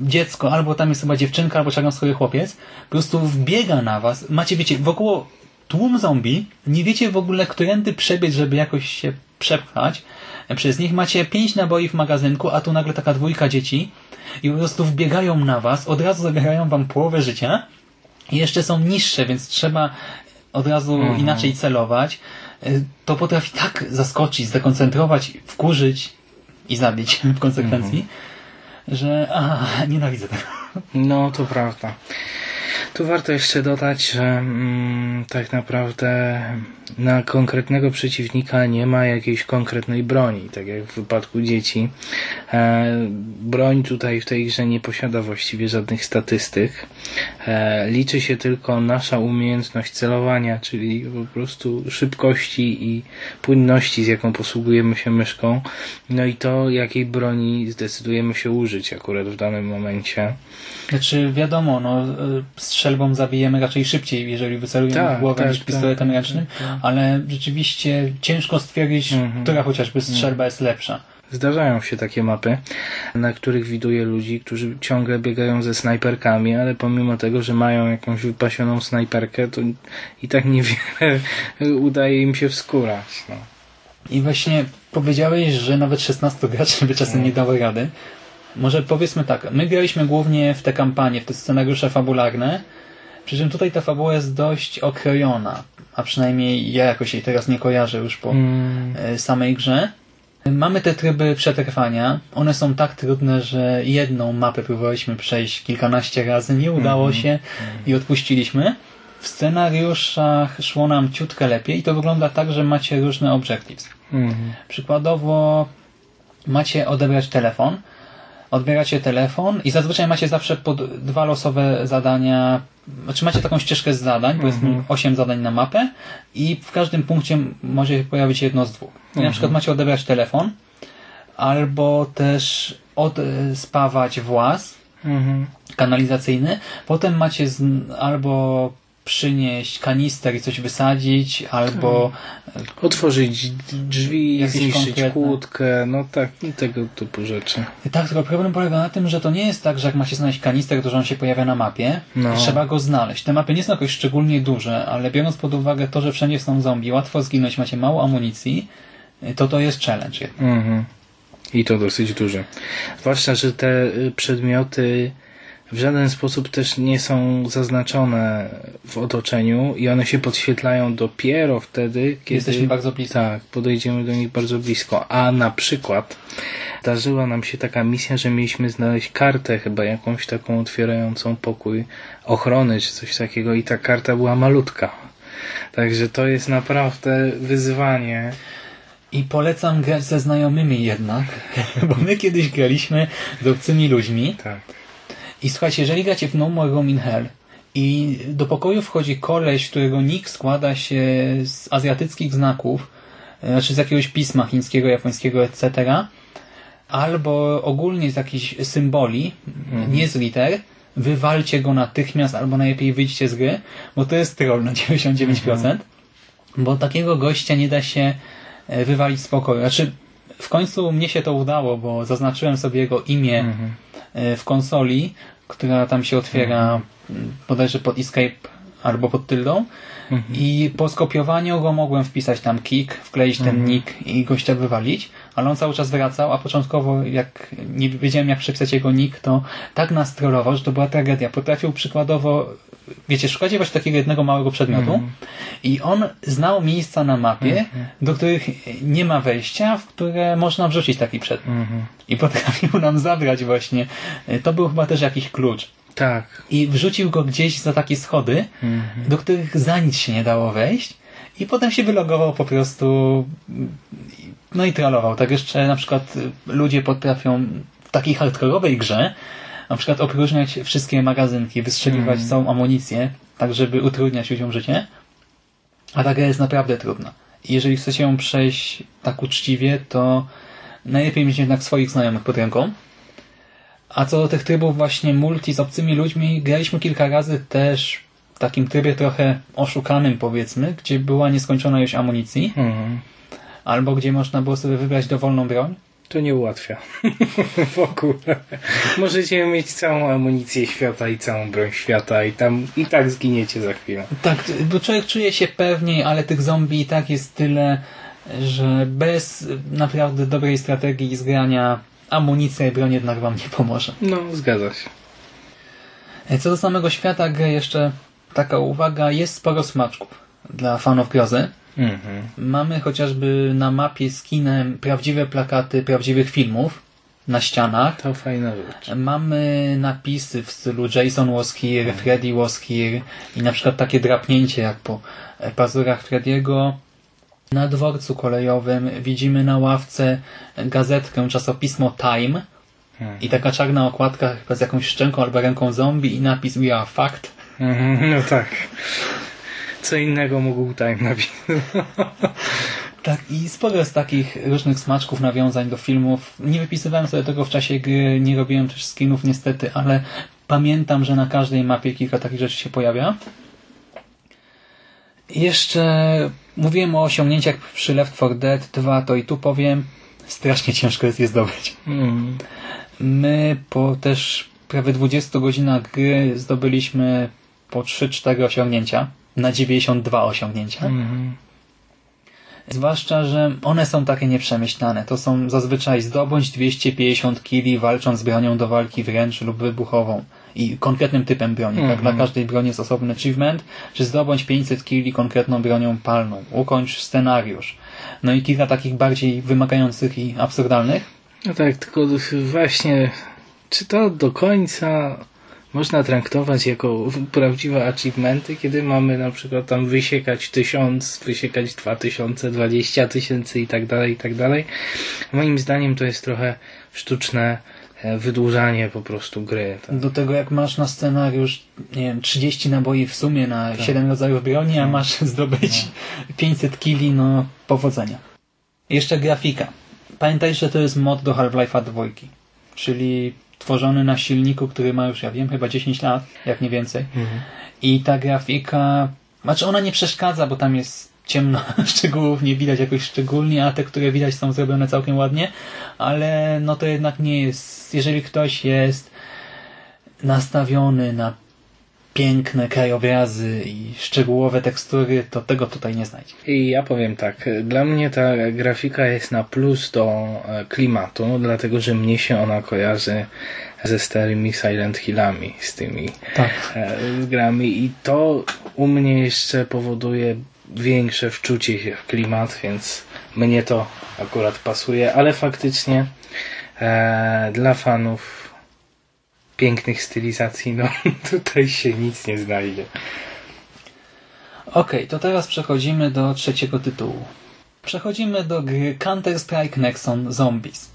dziecko, albo tam jest chyba dziewczynka, albo czarnoskóry chłopiec, po prostu wbiega na was. Macie, wiecie, wokoło tłum zombie, nie wiecie w ogóle, którędy przebiec, żeby jakoś się przepchać. Przez nich macie pięć naboi w magazynku, a tu nagle taka dwójka dzieci i po prostu wbiegają na was, od razu zabierają wam połowę życia i jeszcze są niższe, więc trzeba od razu Mhm. inaczej celować. Y, To potrafi tak zaskoczyć, zdekoncentrować, wkurzyć i zabić w konsekwencji, że a, nienawidzę tego. No, to prawda. Tu warto jeszcze dodać, że mm, tak naprawdę na konkretnego przeciwnika nie ma jakiejś konkretnej broni, tak jak w wypadku dzieci. E, broń tutaj w tej grze nie posiada właściwie żadnych statystyk. E, liczy się tylko nasza umiejętność celowania, czyli po prostu szybkości i płynności, z jaką posługujemy się myszką. No i to, jakiej broni zdecydujemy się użyć akurat w danym momencie. Znaczy, wiadomo, no, y, strzelbą zabijemy raczej szybciej, jeżeli wycelujemy Tak, w głowę tak, niż pistoletem tak, ręcznym, tak, tak. ale rzeczywiście ciężko stwierdzić, Mhm. która chociażby strzelba jest lepsza. Zdarzają się takie mapy, na których widuję ludzi, którzy ciągle biegają ze snajperkami, ale pomimo tego, że mają jakąś wypasioną snajperkę, to i tak niewiele udaje im się wskórać. No. I właśnie powiedziałeś, że nawet 16 graczy by czasem nie dało rady. Może powiedzmy tak, my graliśmy głównie w te kampanie, w te scenariusze fabularne, przy czym tutaj ta fabuła jest dość okrojona, a przynajmniej ja jakoś jej teraz nie kojarzę już po Mm. e, samej grze. Mamy te tryby przetrwania. One są tak trudne, że jedną mapę próbowaliśmy przejść kilkanaście razy, nie udało Mhm. się i odpuściliśmy. W scenariuszach szło nam ciutkę lepiej i to wygląda tak, że macie różne objectives. Mhm. Przykładowo macie odebrać telefon, odbieracie telefon i zazwyczaj macie zawsze pod dwa losowe zadania, znaczy macie taką ścieżkę z zadań, powiedzmy Mhm. 8 zadań na mapę i w każdym punkcie może się pojawić jedno z dwóch. I na Mhm. przykład macie odebrać telefon, albo też odspawać włas Mhm. kanalizacyjny, potem macie z, albo przynieść kanister i coś wysadzić, albo Otworzyć drzwi, zniszczyć konkretne. kłódkę, no tak, i tego typu rzeczy. Tak, tylko problem polega na tym, że to nie jest tak, że jak ma się znaleźć kanister, to że on się pojawia na mapie. No. Trzeba go znaleźć. Te mapy nie są jakoś szczególnie duże, ale biorąc pod uwagę to, że wszędzie są zombie, łatwo zginąć, macie mało amunicji, to to jest challenge. Mhm. I to dosyć duże. Zwłaszcza, że te y, przedmioty w żaden sposób też nie są zaznaczone w otoczeniu i one się podświetlają dopiero wtedy, kiedy Jesteśmy bardzo blisko. tak, podejdziemy do nich bardzo blisko. A na przykład zdarzyła nam się taka misja, że mieliśmy znaleźć kartę, chyba jakąś taką otwierającą pokój ochrony czy coś takiego i ta karta była malutka. Także to jest naprawdę wyzwanie. I polecam grać ze znajomymi jednak, bo my kiedyś graliśmy z obcymi ludźmi Tak. I słuchajcie, jeżeli gracie w No More Room in Hell I do pokoju wchodzi koleś, którego nick składa się z azjatyckich znaków, e, znaczy z jakiegoś pisma chińskiego, japońskiego, etc. Albo ogólnie z jakichś symboli, Mhm. nie z liter. Wywalcie go natychmiast, albo najlepiej wyjdźcie z gry, bo to jest troll na 99%. Bo takiego gościa nie da się e, wywalić z pokoju. Znaczy, w końcu mnie się to udało, bo zaznaczyłem sobie jego imię Mhm. E, w konsoli, która tam się otwiera m, bodajże pod escape albo pod tyldą. I po skopiowaniu go mogłem wpisać tam kick, wkleić ten Mhm. nick i gościa wywalić, ale on cały czas wracał, a początkowo jak nie wiedziałem jak przepisać jego nick, to tak nas trollował, że to była tragedia. Potrafił przykładowo, wiecie, szukać właśnie takiego jednego małego przedmiotu Mhm. i on znał miejsca na mapie, Mhm. do których nie ma wejścia, w które można wrzucić taki przedmiot. Mhm. I potrafił nam zabrać właśnie. To był chyba też jakiś klucz. Tak. I wrzucił go gdzieś za takie schody, Mhm. do których za nic się nie dało wejść. I potem się wylogował po prostu no i trollował. Tak jeszcze na przykład ludzie potrafią w takiej hardkorowej grze na przykład opróżniać wszystkie magazynki, wystrzeliwać Mhm. całą amunicję, tak żeby utrudniać ludziom życie. A ta gra jest naprawdę trudna. I jeżeli chcecie ją przejść tak uczciwie, to najlepiej mieć jednak swoich znajomych pod ręką. A co do tych trybów właśnie multi z obcymi ludźmi, graliśmy kilka razy też w takim trybie trochę oszukanym powiedzmy, gdzie była nieskończona ilość amunicji, Mhm. albo gdzie można było sobie wybrać dowolną broń. To nie ułatwia. w ogóle. Możecie mieć całą amunicję świata i całą broń świata i tam i tak zginiecie za chwilę. Tak, bo człowiek czuje się pewniej, ale tych zombie i tak jest tyle, że bez naprawdę dobrej strategii zgrania amunicja i broń jednak wam nie pomoże. No, zgadza się. Co do samego świata gry jeszcze taka uwaga, jest sporo smaczków dla fanów grozy. Mhm. Mamy chociażby na mapie z kinem prawdziwe plakaty prawdziwych filmów na ścianach. To fajna rzecz. Mamy napisy w stylu Jason was here, Freddy was here i na przykład takie drapnięcie jak po pazurach Frediego. Na dworcu kolejowym widzimy na ławce gazetkę, czasopismo Time i taka czarna okładka chyba z jakąś szczęką albo ręką zombie i napis We are fact. Mhm, no tak. Co innego mógł Time napisać. Tak, i sporo jest takich różnych smaczków, nawiązań do filmów. Nie wypisywałem sobie tego w czasie gry, nie robiłem też skinów niestety, ale pamiętam, że na każdej mapie kilka takich rzeczy się pojawia. Jeszcze mówiłem o osiągnięciach przy Left 4 Dead 2, to i tu powiem, strasznie ciężko jest je zdobyć. Mm. My po też prawie 20 godzinach gry zdobyliśmy po 3-4 osiągnięcia na 92 osiągnięcia. Mhm. Zwłaszcza, że one są takie nieprzemyślane. To są zazwyczaj zdobądź 250 kili walcząc z bronią do walki wręcz lub wybuchową. I konkretnym typem broni. Tak, Mhm. dla każdej broni jest osobny achievement, czy zdobądź 500 kili konkretną bronią palną. Ukończ scenariusz. No i kilka takich bardziej wymagających i absurdalnych. No tak, tylko właśnie, czy to do końca można traktować jako prawdziwe achievementy, kiedy mamy na przykład tam wysiekać tysiąc, wysiekać dwa tysiące, dwadzieścia tysięcy i tak dalej, i tak dalej. Moim zdaniem to jest trochę sztuczne e, wydłużanie po prostu gry. Tak. Do tego jak masz na scenariusz, nie wiem, 30 naboi w sumie na Tak. 7 rodzajów broni, a masz zdobyć 500 kili, no powodzenia. Jeszcze grafika. Pamiętaj, że to jest mod do Half-Life'a 2, czyli tworzony na silniku, który ma już, ja wiem, chyba 10 lat, jak nie więcej. I ta grafika, znaczy ona nie przeszkadza, bo tam jest ciemno, szczegółów nie widać jakoś szczególnie, a te, które widać są zrobione całkiem ładnie, ale no to jednak nie jest, jeżeli ktoś jest nastawiony na piękne krajobrazy i szczegółowe tekstury, to tego tutaj nie znajdzie. I ja powiem tak, dla mnie ta grafika jest na plus do e, klimatu, dlatego że mnie się ona kojarzy ze starymi Silent Hillami, z tymi Tak. e, grami i to u mnie jeszcze powoduje większe wczucie się w klimat, więc mnie to akurat pasuje, ale faktycznie e, dla fanów pięknych stylizacji, no tutaj się nic nie znajdzie. Okej, to teraz przechodzimy do trzeciego tytułu. Przechodzimy do gry Counter-Strike Nexon Zombies.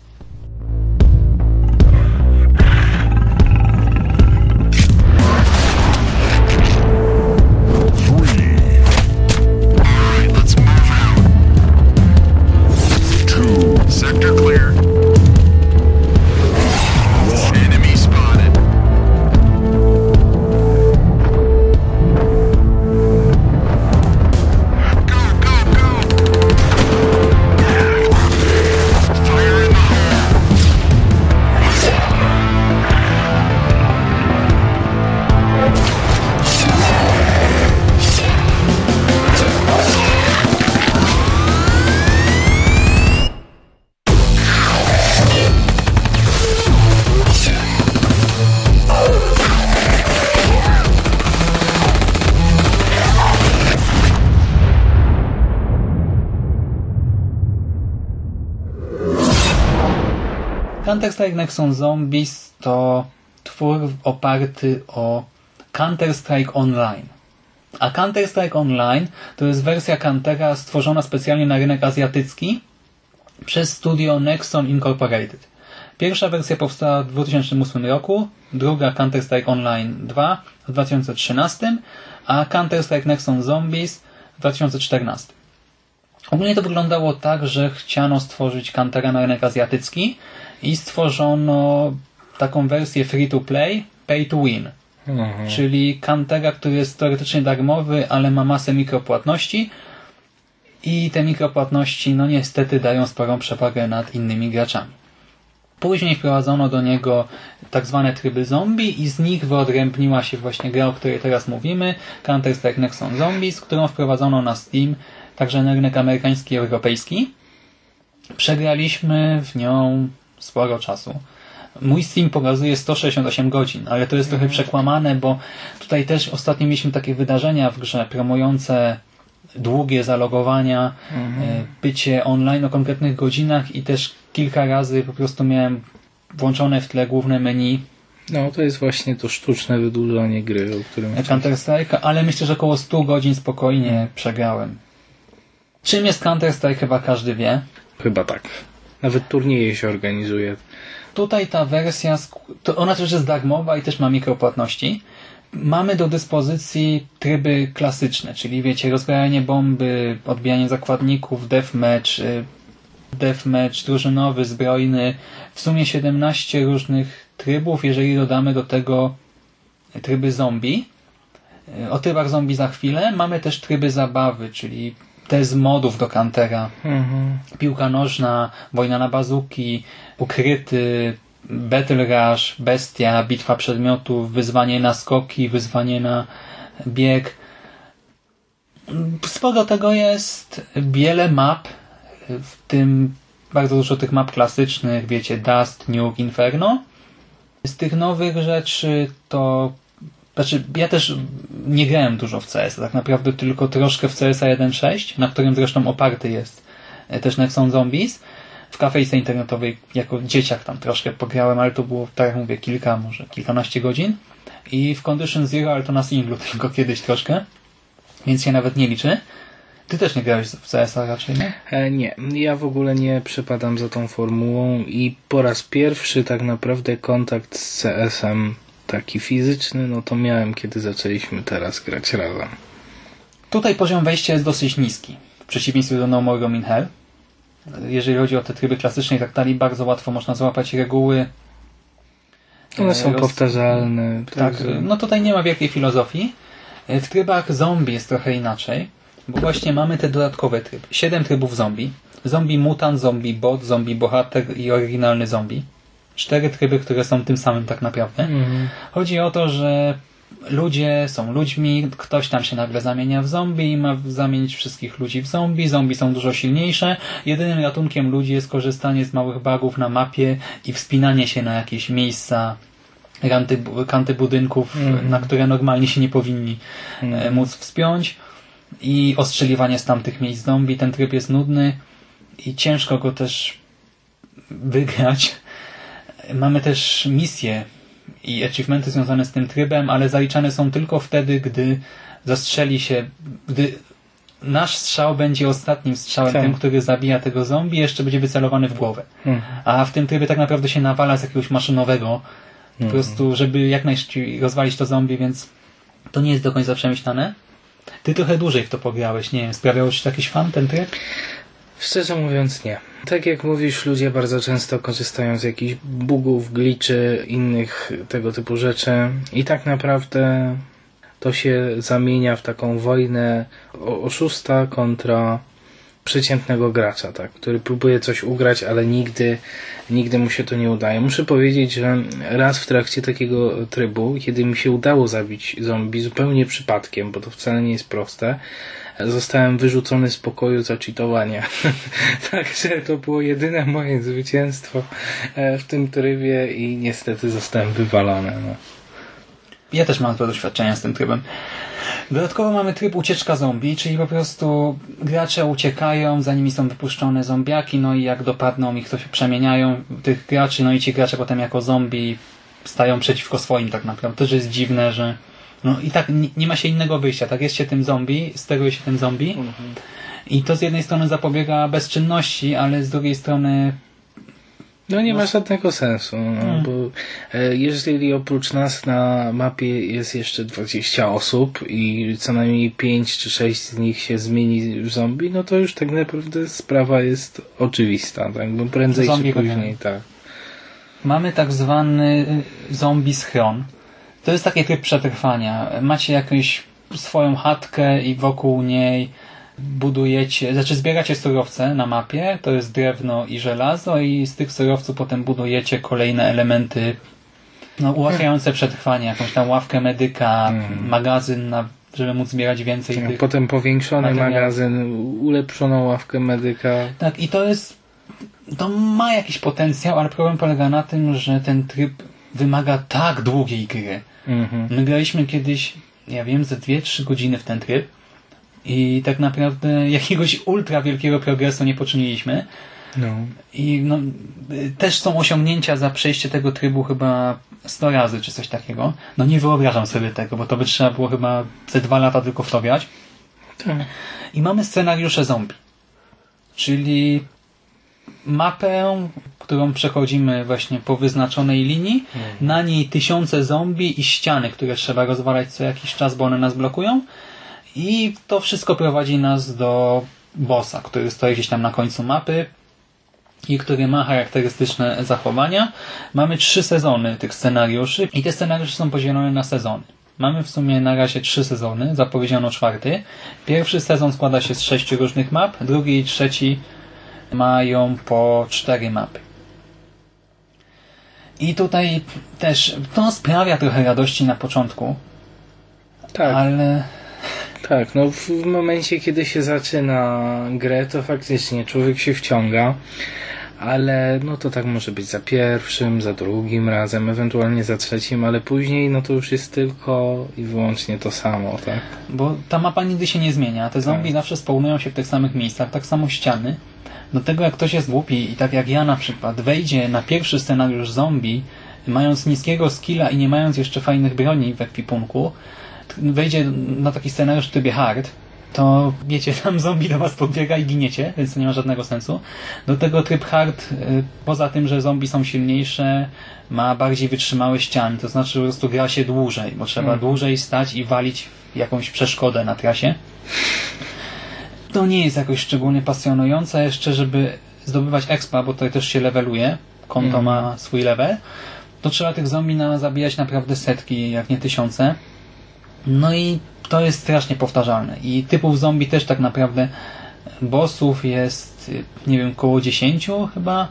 Counter-Strike Nexon Zombies to twór oparty o Counter-Strike Online. A Counter-Strike Online to jest wersja Countera stworzona specjalnie na rynek azjatycki przez studio Nexon Incorporated. Pierwsza wersja powstała w 2008 roku, druga Counter-Strike Online 2 w 2013, a Counter-Strike Nexon Zombies w 2014. Ogólnie to wyglądało tak, że chciano stworzyć Countera na rynek azjatycki i stworzono taką wersję free-to-play, pay-to-win. Mhm. Czyli Countera, który jest teoretycznie darmowy, ale ma masę mikropłatności i te mikropłatności no niestety dają sporą przewagę nad innymi graczami. Później wprowadzono do niego tak zwane tryby zombie i z nich wyodrębniła się właśnie gra, o której teraz mówimy, Counter-Strike Nexon Zombies, którą wprowadzono na Steam, także na rynek amerykański i europejski. Przegraliśmy w nią sporo czasu. Mój Steam pokazuje 168 godzin, ale to jest trochę przekłamane, bo tutaj też ostatnio mieliśmy takie wydarzenia w grze promujące długie zalogowania, e, bycie online o konkretnych godzinach i też kilka razy po prostu miałem włączone w tle główne menu No, to jest właśnie to sztuczne wydłużanie gry, o którym... Counter-Strike, ale myślę, że około 100 godzin spokojnie przegrałem. Czym jest Counter-Strike chyba każdy wie. Chyba tak. Nawet turnieje się organizuje. Tutaj ta wersja, ona też jest darmowa i też ma mikropłatności. Mamy do dyspozycji tryby klasyczne, czyli wiecie, rozbrajanie bomby, odbijanie zakładników, deathmatch, y, deathmatch drużynowy, zbrojny. W sumie 17 różnych trybów, jeżeli dodamy do tego tryby zombie. Y, O trybach zombie za chwilę. Mamy też tryby zabawy, czyli te z modów do Kantera. Mhm. Piłka nożna, wojna na bazuki, ukryty, Battle Rush, bestia, bitwa przedmiotów, wyzwanie na skoki, wyzwanie na bieg. Sporo tego jest, wiele map, w tym bardzo dużo tych map klasycznych, wiecie, Dust, Nuke, Inferno. Z tych nowych rzeczy to znaczy, ja też nie grałem dużo w CS, tak naprawdę tylko troszkę w CS 1.6, na którym zresztą oparty jest e, też Nexon Zombies. W kafejce internetowej jako dzieciak tam troszkę pograłem, ale to było, tak jak mówię, kilka, może kilkanaście godzin. I w Condition Zero, ale to na singlu tylko kiedyś troszkę, więc się nawet nie liczy. Ty też nie grałeś w CS-a raczej, nie? E, nie, ja w ogóle nie przepadam za tą formułą i po raz pierwszy tak naprawdę kontakt z CS-em taki fizyczny, no to miałem kiedy zaczęliśmy teraz grać razem. Tutaj poziom wejścia jest dosyć niski. W przeciwieństwie do No More Room in Hell. Jeżeli chodzi o te tryby klasyczne i tak dalej, bardzo łatwo można złapać reguły. One są Roz- powtarzalne. Tak, także- no tutaj nie ma wielkiej filozofii. W trybach zombie jest trochę inaczej, bo właśnie mamy te dodatkowe tryby. Siedem trybów zombie. Zombie mutant, zombie bot, zombie bohater i oryginalny zombie. Cztery tryby, które są tym samym tak naprawdę. Mhm. Chodzi o to, że ludzie są ludźmi, ktoś tam się nagle zamienia w zombie i ma zamienić wszystkich ludzi w zombie. Zombie są dużo silniejsze. Jedynym ratunkiem ludzi jest korzystanie z małych bugów na mapie i wspinanie się na jakieś miejsca, kanty, kanty budynków, Mhm. na które normalnie się nie powinni e, móc wspiąć i ostrzeliwanie z tamtych miejsc zombie. Ten tryb jest nudny i ciężko go też wygrać. Mamy też misje i achievementy związane z tym trybem, ale zaliczane są tylko wtedy, gdy zastrzeli się, gdy nasz strzał będzie ostatnim strzałem, Tak. tym, który zabija tego zombie, jeszcze będzie wycelowany w głowę. Mhm. A w tym trybie tak naprawdę się nawala z jakiegoś maszynowego, po prostu, żeby jak najszybciej rozwalić to zombie, więc to nie jest do końca przemyślane. Ty trochę dłużej w to pograłeś, nie wiem, sprawiało ci to jakiś fan ten tryb? Szczerze mówiąc nie. Tak jak mówisz, ludzie bardzo często korzystają z jakichś bugów, glitchy, innych tego typu rzeczy i tak naprawdę to się zamienia w taką wojnę oszusta kontra przeciętnego gracza, tak, który próbuje coś ugrać, ale nigdy, nigdy mu się to nie udaje. Muszę powiedzieć, że raz w trakcie takiego trybu, kiedy mi się udało zabić zombie zupełnie przypadkiem, bo to wcale nie jest proste, zostałem wyrzucony z pokoju za cheatowanie. Także to było jedyne moje zwycięstwo e, w tym trybie i niestety zostałem wywalony. No. Ja też mam to doświadczenia z tym trybem. Dodatkowo mamy tryb ucieczka zombie, czyli po prostu gracze uciekają, za nimi są wypuszczone zombiaki, no i jak dopadną ich, to się przemieniają tych graczy, no i ci gracze potem jako zombie stają przeciwko swoim tak naprawdę. To, że jest dziwne, że no i tak nie, nie ma się innego wyjścia, tak jest się tym zombie, steruje się tym zombie. I to z jednej strony zapobiega bezczynności, ale z drugiej strony No nie ma żadnego sensu, no, Hmm. bo e, jeżeli oprócz nas na mapie jest jeszcze 20 osób i co najmniej 5 czy 6 z nich się zmieni w zombie, no to już tak naprawdę sprawa jest oczywista, tak? Bo prędzej Zombie czy później, tak. Mamy tak zwany y, zombie schron. To jest taki tryb przetrwania. Macie jakąś swoją chatkę i wokół niej budujecie, znaczy zbieracie surowce na mapie, to jest drewno i żelazo i z tych surowców potem budujecie kolejne elementy no, ułatwiające przetrwanie, jakąś tam ławkę medyka, magazyn, na, żeby móc zbierać więcej tych Potem powiększony materiałów. magazyn, ulepszoną ławkę medyka. Tak, i to jest. To ma jakiś potencjał, ale problem polega na tym, że ten tryb wymaga tak długiej gry. Mhm. My graliśmy kiedyś, ja wiem, ze 2-3 godziny w ten tryb i tak naprawdę jakiegoś ultra wielkiego progresu nie poczyniliśmy. No. I no, też są osiągnięcia za przejście tego trybu chyba 100 razy, czy coś takiego. No nie wyobrażam sobie tego, bo to by trzeba było chyba ze dwa lata tylko w to grać. Tak. I mamy scenariusze zombie. Czyli mapę, którą przechodzimy właśnie po wyznaczonej linii, na niej tysiące zombie i ściany, które trzeba rozwalać co jakiś czas, bo one nas blokują. I to wszystko prowadzi nas do bossa, który stoi gdzieś tam na końcu mapy i który ma charakterystyczne zachowania. Mamy trzy sezony tych scenariuszy i te scenariusze są podzielone na sezony. Mamy w sumie na razie trzy sezony, zapowiedziano czwarty. Pierwszy sezon składa się z sześciu różnych map, drugi i trzeci mają po cztery mapy. I tutaj też to sprawia trochę radości na początku, Tak. ale Tak, no w momencie, kiedy się zaczyna grę, to faktycznie człowiek się wciąga, ale no to tak może być za pierwszym, za drugim razem, ewentualnie za trzecim, ale później no to już jest tylko i wyłącznie to samo, tak? Bo ta mapa nigdy się nie zmienia. Te zombie zawsze spawnują się w tych samych miejscach, tak samo ściany. Do tego jak ktoś jest głupi i tak jak ja na przykład wejdzie na pierwszy scenariusz zombie, mając niskiego skilla i nie mając jeszcze fajnych broni w ekwipunku, wejdzie na taki scenariusz w trybie hard, to wiecie, tam zombie do was podbiega i giniecie, więc to nie ma żadnego sensu. Do tego tryb hard, y, poza tym, że zombie są silniejsze, ma bardziej wytrzymałe ściany, to znaczy po prostu gra się dłużej, bo trzeba Mhm. dłużej stać i walić jakąś przeszkodę na trasie. To nie jest jakoś szczególnie pasjonujące jeszcze, żeby zdobywać expa, bo tutaj też się leveluje, konto Mhm. ma swój level, to trzeba tych zombie na zabijać naprawdę setki, jak nie tysiące. No i to jest strasznie powtarzalne. I typów zombie też tak naprawdę bossów jest, nie wiem, koło 10 chyba.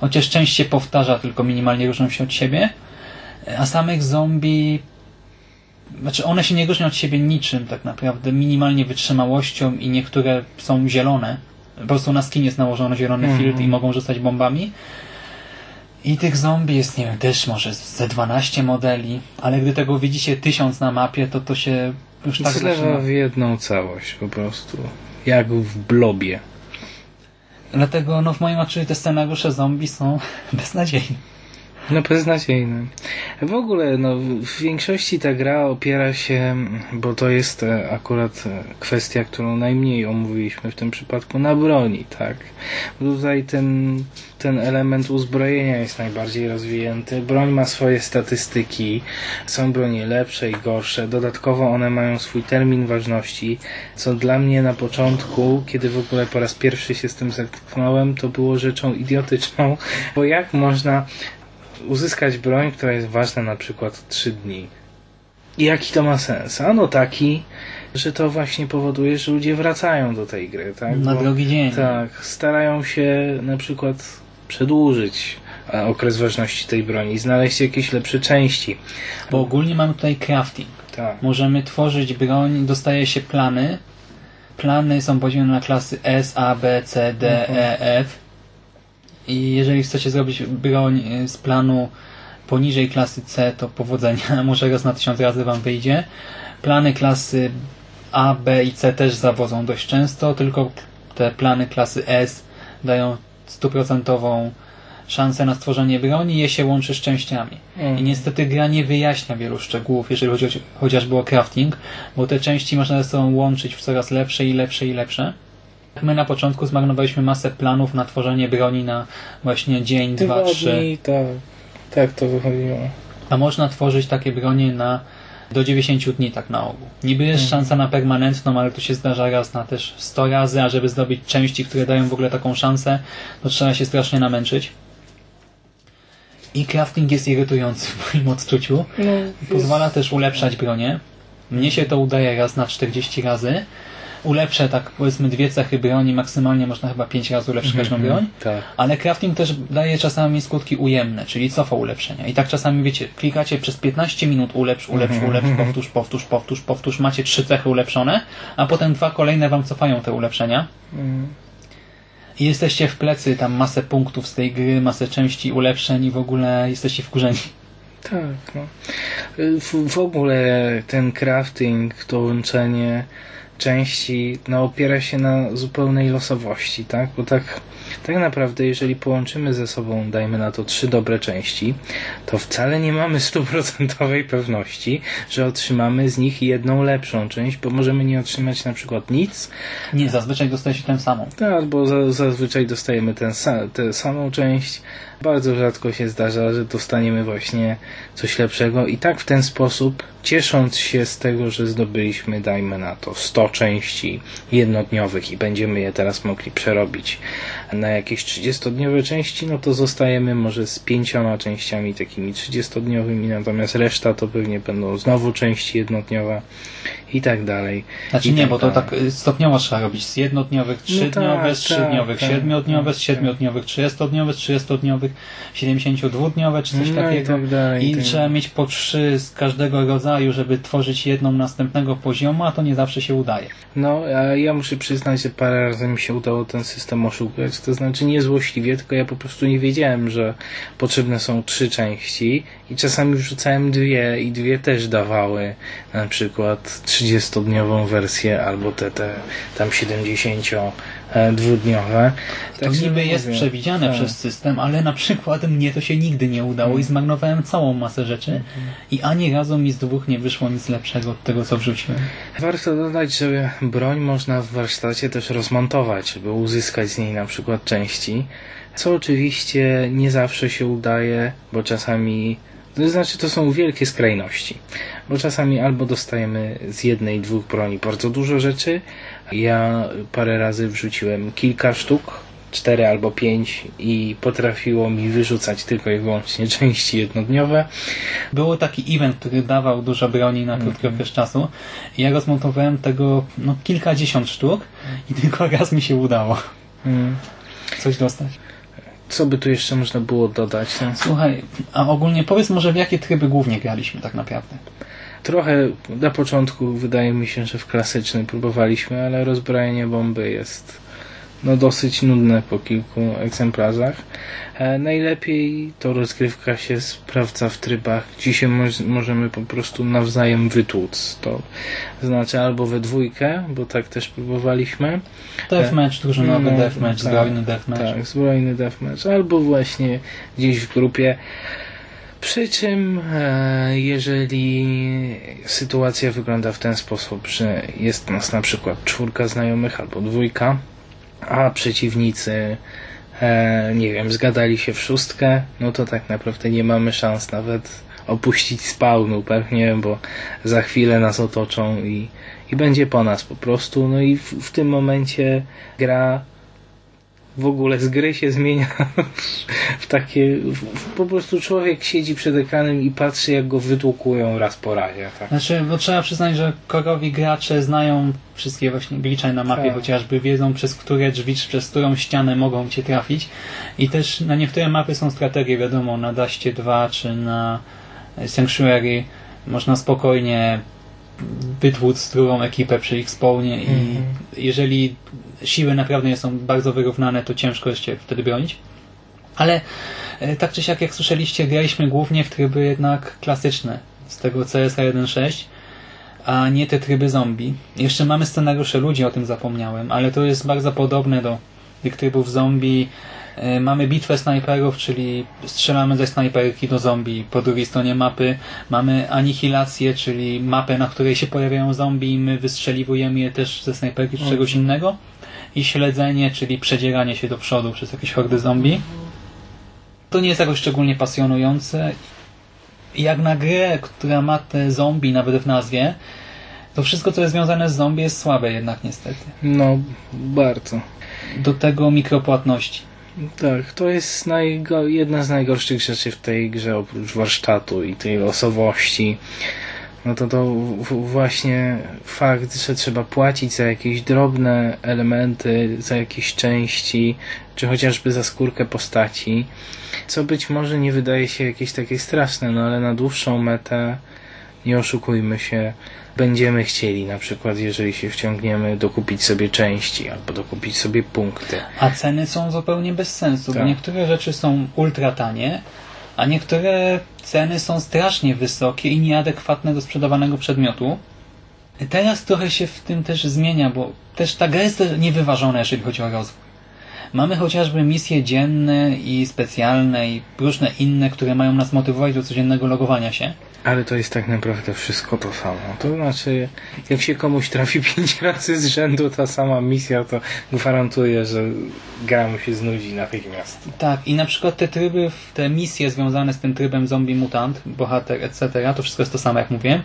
Chociaż część się powtarza, tylko minimalnie różnią się od siebie. A samych zombie znaczy one się nie różnią od siebie niczym tak naprawdę, minimalnie wytrzymałością i niektóre są zielone. Po prostu na skin jest nałożony zielony filtr i mogą rzucać bombami. I tych zombie jest, nie wiem, też może ze 12 modeli, ale gdy tego widzicie tysiąc na mapie, to to się już tak Zlewa zaczyna. w jedną całość po prostu. Jak w blobie. Dlatego no, w moim odczuciu te scenariusze zombie są beznadziejne. No beznadziejne. W ogóle, no, w większości ta gra opiera się, bo to jest e, akurat e, kwestia, którą najmniej omówiliśmy w tym przypadku, na broni, tak? Tutaj ten, ten element uzbrojenia jest najbardziej rozwinięty. Broń ma swoje statystyki, są bronie lepsze i gorsze. Dodatkowo one mają swój termin ważności, co dla mnie na początku, kiedy w ogóle po raz pierwszy się z tym zetknąłem, to było rzeczą idiotyczną, bo jak można uzyskać broń, która jest ważna na przykład 3 dni. I jaki to ma sens? Ano taki, że to właśnie powoduje, że ludzie wracają do tej gry, tak? Na drugi dzień. Tak, starają się na przykład przedłużyć e, okres ważności tej broni, znaleźć jakieś lepsze części. Bo ogólnie mamy tutaj crafting. Tak. Możemy tworzyć broń, dostaje się plany. Plany są podzielone na klasy S, A, B, C, D, E, F. I jeżeli chcecie zrobić broń y, z planu poniżej klasy C, to powodzenia, może raz na tysiąc razy wam wyjdzie. Plany klasy A, B i C też zawodzą dość często, tylko te plany klasy S dają stuprocentową szansę na stworzenie broni, je się łączy z częściami. Mhm. I niestety gra nie wyjaśnia wielu szczegółów, jeżeli chodzi o, chociażby o crafting, bo te części można ze sobą łączyć w coraz lepsze i lepsze i lepsze. My na początku zmarnowaliśmy masę planów na tworzenie broni na właśnie dzień, dwa, trzy. Tygodni, tak, tak to wychodziło. A można tworzyć takie bronie na do 90 dni tak na ogół. Niby jest Mhm. szansa na permanentną, ale to się zdarza raz na też 100 razy, a żeby zdobyć części, które dają w ogóle taką szansę, to trzeba się strasznie namęczyć. I crafting jest irytujący w moim odczuciu. No, Pozwala też ulepszać bronię. Mnie się to udaje raz na 40 razy. Ulepszę tak powiedzmy dwie cechy broni, maksymalnie można chyba 5 razy ulepszyć każdą Mhm, broń. Tak. Ale crafting też daje czasami skutki ujemne, czyli cofa ulepszenia. I tak czasami, wiecie, klikacie przez 15 minut ulepsz, ulepsz, Mhm. ulepsz, powtórz, powtórz, powtórz, powtórz, macie trzy cechy ulepszone, a potem dwa kolejne wam cofają te ulepszenia. Mm. I jesteście w plecy, tam masę punktów z tej gry, masę części ulepszeń i w ogóle jesteście wkurzeni. Tak, no. W, w ogóle ten crafting, to łączenie części, no opiera się na zupełnej losowości, tak? Bo tak, tak naprawdę, jeżeli połączymy ze sobą, dajmy na to trzy dobre części, to wcale nie mamy stuprocentowej pewności, że otrzymamy z nich jedną lepszą część, bo możemy nie otrzymać na przykład nic, Nie, zazwyczaj dostajecie tę samą. tak, bo za, zazwyczaj dostajemy tę samą część. Bardzo rzadko się zdarza, że dostaniemy właśnie coś lepszego i tak w ten sposób, ciesząc się z tego, że zdobyliśmy, dajmy na to, 100 części jednodniowych i będziemy je teraz mogli przerobić na jakieś 30-dniowe części, no to zostajemy może z pięcioma częściami takimi 30-dniowymi, natomiast reszta to pewnie będą znowu części jednodniowe i tak dalej. Znaczy nie, tak bo to tak y, stopniowo trzeba robić. Z jednodniowych, trzydniowe, tak, z trzydniowych, tak, z tak, siedmiodniowych, trzydziestodniowych, z trzydziestodniowych, 72-dniowe czy coś No i takiego. tak dalej, I tak. trzeba mieć po trzy z każdego rodzaju, żeby tworzyć jedną następnego poziomu, a to nie zawsze się udaje. No, a ja muszę przyznać, że parę razy mi się udało ten system oszukać. To znaczy nie złośliwie, tylko ja po prostu nie wiedziałem, że potrzebne są trzy części i czasami wrzucałem dwie i dwie też dawały na przykład 30-dniową wersję albo te, te tam 70-dwudniowe. To niby jest przewidziane tak. przez system, ale na przykład mnie to się nigdy nie udało i zmarnowałem całą masę rzeczy i ani razu mi z dwóch nie wyszło nic lepszego od tego, co wrzuciłem. Warto dodać, że broń można w warsztacie też rozmontować, żeby uzyskać z niej na przykład części, co oczywiście nie zawsze się udaje, bo czasami, to znaczy to są wielkie skrajności, bo czasami albo dostajemy z jednej, dwóch broni bardzo dużo rzeczy, ja parę razy wrzuciłem kilka sztuk, cztery albo pięć i potrafiło mi wyrzucać tylko i wyłącznie części jednodniowe. Było taki event, który dawał dużo broni na krótki okres czasu ja rozmontowałem tego no, kilkadziesiąt sztuk i tylko raz mi się udało Mm. coś dostać. Co by tu jeszcze można było dodać? No? Słuchaj, a ogólnie powiedz może w jakie tryby głównie graliśmy tak naprawdę? Trochę na początku wydaje mi się, że w klasyczny próbowaliśmy, ale rozbrojenie bomby jest no dosyć nudne po kilku egzemplarzach. E, najlepiej to rozgrywka się sprawdza w trybach, gdzie się moż, możemy po prostu nawzajem wytłuc. To znaczy albo we dwójkę, bo tak też próbowaliśmy. Deathmatch, drużynowy No, deathmatch, tak, zbrojny deathmatch. Tak, zbrojny deathmatch, albo właśnie gdzieś w grupie. Przy czym, e, jeżeli sytuacja wygląda w ten sposób, że jest nas na przykład czwórka znajomych albo dwójka, a przeciwnicy, e, nie wiem, zgadali się w szóstkę, no to tak naprawdę nie mamy szans nawet opuścić spawnu pewnie, bo za chwilę nas otoczą i, i będzie po nas po prostu. No i w, w tym momencie gra w ogóle z gry się zmienia w takie, w, po prostu człowiek siedzi przed ekranem i patrzy jak go wytłukują raz po razie. Tak. Znaczy, bo trzeba przyznać, że korowi gracze znają wszystkie właśnie glicze na mapie, Tak. chociażby wiedzą przez które drzwi, czy przez którą ścianę mogą cię trafić. I też na niektóre mapy są strategie, wiadomo, na Daście 2 czy na Sanctuary można spokojnie wytłuc drugą ekipę przy ich spawnie i Mhm. jeżeli siły naprawdę nie są bardzo wyrównane, to ciężko jest się wtedy bronić. Ale e, tak czy siak, jak słyszeliście, graliśmy głównie w tryby jednak klasyczne z tego CS 1.6. a nie te tryby zombie. Jeszcze mamy scenariusze ludzi, o tym zapomniałem, ale to jest bardzo podobne do tych trybów zombie. E, Mamy bitwę snajperów, czyli strzelamy ze snajperki do zombie po drugiej stronie mapy. Mamy anihilację, czyli mapę, na której się pojawiają zombie i my wystrzeliwujemy je też ze snajperki czy czegoś innego. I śledzenie, czyli przedzieranie się do przodu przez jakieś hordy zombie. To nie jest jakoś szczególnie pasjonujące. Jak na grę, która ma te zombie nawet w nazwie, to wszystko, co jest związane z zombie jest słabe jednak niestety. No, bardzo. Do tego mikropłatności. Tak, to jest jedna z najgorszych rzeczy w tej grze, oprócz warsztatu i tej losowości. No to to właśnie fakt, że trzeba płacić za jakieś drobne elementy, za jakieś części, czy chociażby za skórkę postaci, co być może nie wydaje się jakieś takie straszne, no ale na dłuższą metę, nie oszukujmy się, będziemy chcieli na przykład, jeżeli się wciągniemy, dokupić sobie części albo dokupić sobie punkty. A ceny są zupełnie bez sensu, bo Tak. niektóre rzeczy są ultra tanie, a niektóre ceny są strasznie wysokie i nieadekwatne do sprzedawanego przedmiotu. Teraz trochę się w tym też zmienia, bo też ta gra jest niewyważona, jeżeli chodzi o rozwój. Mamy chociażby misje dzienne i specjalne i różne inne, które mają nas motywować do codziennego logowania się. Ale to jest tak naprawdę wszystko to samo. To znaczy, jak się komuś trafi pięć razy z rzędu ta sama misja, to gwarantuję, że gra mu się znudzi natychmiast. Tak, i na przykład te tryby, te misje związane z tym trybem zombie mutant, bohater, etc., to wszystko jest to samo, jak mówiłem.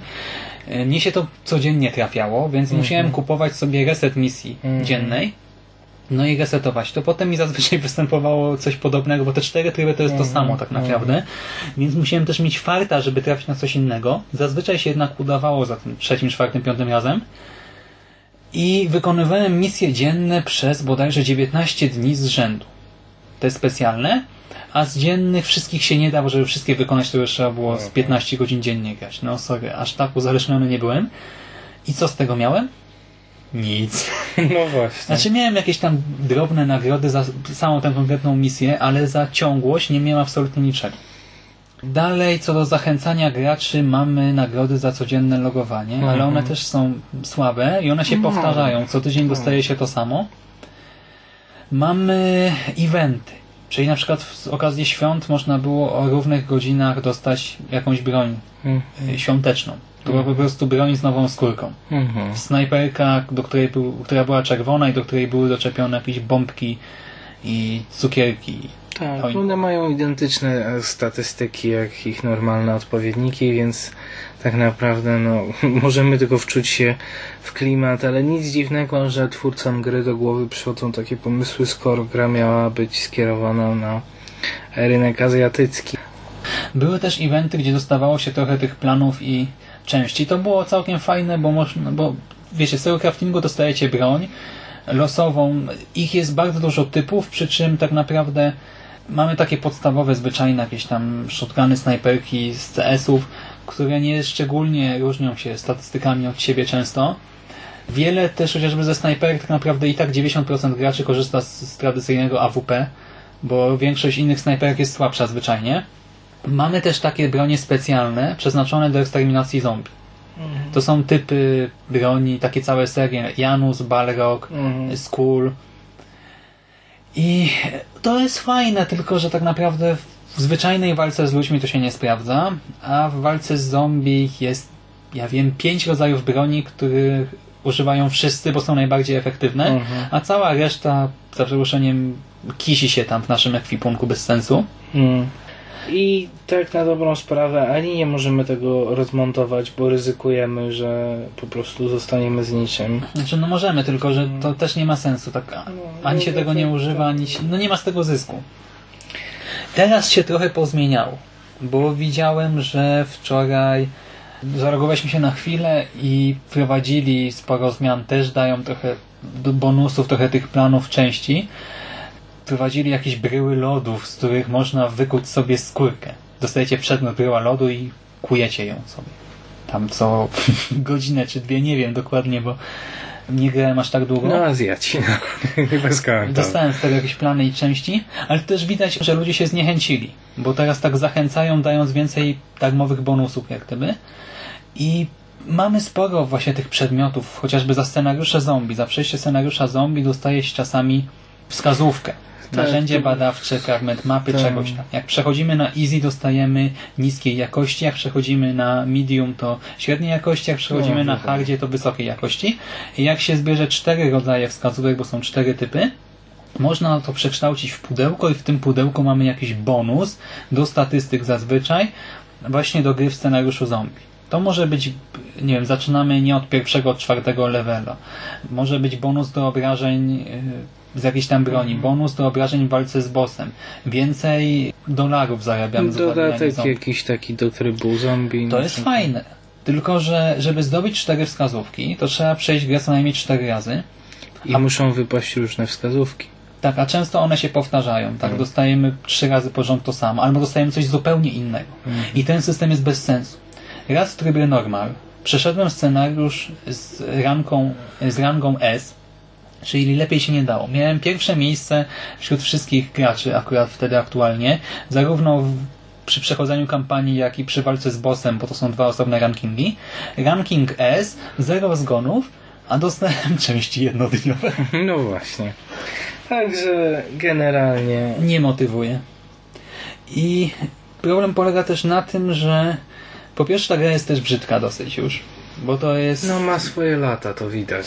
E, Mnie się to codziennie trafiało, więc musiałem kupować sobie reset misji dziennej. No i resetować. To potem mi zazwyczaj występowało coś podobnego, bo te cztery tryby to jest to samo tak naprawdę. Więc musiałem też mieć farta, żeby trafić na coś innego. Zazwyczaj się jednak udawało za tym trzecim, czwartym, piątym razem. I wykonywałem misje dzienne przez bodajże 19 dni z rzędu. Te specjalne, a z dziennych wszystkich się nie da, bo żeby wszystkie wykonać, to już trzeba było z 15 godzin dziennie grać. No sorry, aż tak uzależniony nie byłem. I co z tego miałem? Nic. No właśnie. Znaczy miałem jakieś tam drobne nagrody za samą tę konkretną misję, ale za ciągłość nie miałem absolutnie niczego. Dalej, co do zachęcania graczy, mamy nagrody za codzienne logowanie, ale one też są słabe i one się powtarzają. Co tydzień dostaje się to samo. Mamy eventy, czyli na przykład z okazji świąt można było o równych godzinach dostać jakąś broń y, świąteczną. To była po prostu broń z nową skórką Mhm. snajperka, do której był, która była czerwona i do której były doczepione jakieś bombki i cukierki. Tak, one mają identyczne e, statystyki jak ich normalne odpowiedniki, więc tak naprawdę no, możemy tylko wczuć się w klimat, ale nic dziwnego, że twórcom gry do głowy przychodzą takie pomysły, skoro gra miała być skierowana na rynek azjatycki. Były też eventy, gdzie dostawało się trochę tych planów i części. To było całkiem fajne, bo można, bo wiecie, z tego craftingu dostajecie broń losową. Ich jest bardzo dużo typów, przy czym tak naprawdę mamy takie podstawowe, zwyczajne jakieś tam shotguny, snajperki z CS-ów, które nie szczególnie różnią się statystykami od siebie często. Wiele też chociażby ze snajperek tak naprawdę i tak 90% graczy korzysta z, z tradycyjnego AWP, bo większość innych snajperek jest słabsza zwyczajnie. Mamy też takie bronie specjalne przeznaczone do eksterminacji zombie. To są typy broni, takie całe serie Janus, Balrog, Skull. I to jest fajne, tylko że tak naprawdę w zwyczajnej walce z ludźmi to się nie sprawdza, a w walce z zombie jest, ja wiem, pięć rodzajów broni, których używają wszyscy, bo są najbardziej efektywne, a cała reszta, za przeproszeniem, kisi się tam w naszym ekwipunku bez sensu. Mm. I tak na dobrą sprawę ani nie możemy tego rozmontować, bo ryzykujemy, że po prostu zostaniemy z niczym. Znaczy, no możemy, tylko że to też nie ma sensu. Tak, ani się tego nie używa, ani się, no nie ma z tego zysku. Teraz się trochę pozmieniało, bo widziałem, że wczoraj zareagowaliśmy się na chwilę i wprowadzili sporo zmian, też dają trochę bonusów, trochę tych planów części. Wprowadzili jakieś bryły lodów, z których można wykuć sobie skórkę. Dostajecie przedmiot bryła lodu i kujecie ją sobie. Tam co godzinę czy dwie, nie wiem dokładnie, bo nie grałem aż tak długo. No Azjaci, bez. Dostałem z tego jakieś plany i części, ale też widać, że ludzie się zniechęcili, bo teraz tak zachęcają, dając więcej darmowych bonusów jak gdyby. I mamy sporo właśnie tych przedmiotów, chociażby za scenariusze zombie. Za przejście scenariusza zombie dostaje się czasami wskazówkę. Tak, Narzędzie to- badawcze, fragment mapy, Tak. czegoś tam. Jak przechodzimy na easy, dostajemy niskiej jakości, jak przechodzimy na medium, to średniej jakości, jak przechodzimy No, na wiadomo. hardzie, to wysokiej jakości. I jak się zbierze cztery rodzaje wskazówek, bo są cztery typy, można to przekształcić w pudełko i w tym pudełku mamy jakiś bonus do statystyk zazwyczaj, właśnie do gry w scenariuszu zombie. To może być, nie wiem, zaczynamy nie od pierwszego, od czwartego levela. Może być bonus do obrażeń yy, z jakiejś tam broni, bonus do obrażeń w walce z bossem. Więcej dolarów zarabiamy za zabijanie Dodatek jakiś taki do trybu zombie. To jest fajne. Tylko, że żeby zdobyć cztery wskazówki, to trzeba przejść grę co najmniej cztery razy. I muszą wypaść różne wskazówki. Tak, a często one się powtarzają. Tak, Mhm. dostajemy trzy razy pod rząd to samo, albo dostajemy coś zupełnie innego. Mhm. I ten system jest bez sensu. Raz w trybie normal przeszedłem scenariusz z ranką, z rangą S, czyli lepiej się nie dało. Miałem pierwsze miejsce wśród wszystkich graczy akurat wtedy aktualnie, zarówno w, przy przechodzeniu kampanii, jak i przy walce z bossem, bo to są dwa osobne rankingi. Ranking S, zero zgonów, a dostałem części jednodniowe. No właśnie. Także generalnie nie motywuje. I problem polega też na tym, że po pierwsze ta gra jest też brzydka dosyć już, bo to jest... no ma swoje lata, to widać.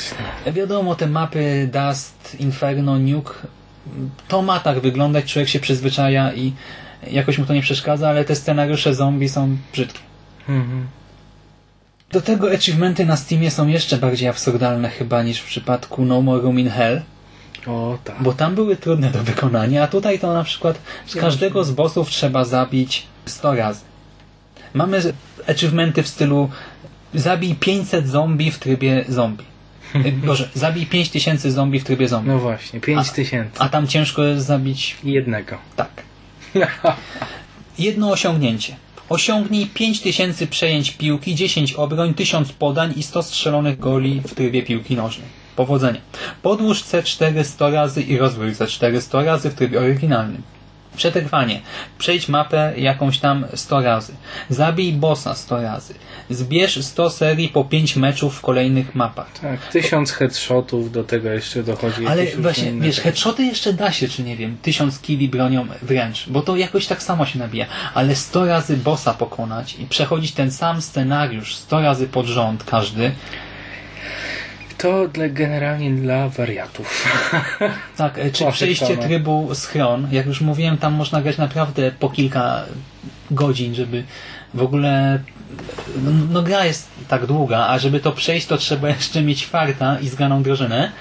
Wiadomo, te mapy Dust, Inferno, Nuke, to ma tak wyglądać, człowiek się przyzwyczaja i jakoś mu to nie przeszkadza, ale te scenariusze zombie są brzydkie. Mhm. Do tego achievementy na Steamie są jeszcze bardziej absurdalne chyba niż w przypadku No More Room in Hell, O tak. bo tam były trudne do wykonania, a tutaj to na przykład z każdego z bossów trzeba zabić 100 razy. Mamy achievementy w stylu zabij 500 zombie w trybie zombie. E, Boże, zabij 5000 zombie w trybie zombie. No właśnie, 5 tysięcy. A tam ciężko jest zabić Jednego. tak. Jedno osiągnięcie. Osiągnij 5000 przejęć piłki, 10 obroń, 1000 podań i 100 strzelonych goli w trybie piłki nożnej. Powodzenia. Podłóż C4 100 razy i rozwój C4 100 razy w trybie oryginalnym. Przetrwanie. Przejdź mapę jakąś tam 100 razy. Zabij bossa 100 razy. Zbierz 100 serii po 5 meczów w kolejnych mapach. Tak, tysiąc headshotów do tego jeszcze dochodzi. Ale właśnie, wiesz, headshoty jeszcze da się, czy nie wiem, tysiąc kili bronią wręcz, bo to jakoś tak samo się nabija. Ale 100 razy bossa pokonać i przechodzić ten sam scenariusz 100 razy pod rząd każdy, To dla, generalnie dla wariatów. tak, e, czy przejście trybu schron, jak już mówiłem, tam można grać naprawdę po kilka godzin, żeby w ogóle no, no gra jest tak długa, a żeby to przejść, to trzeba jeszcze mieć farta i zgraną drużynę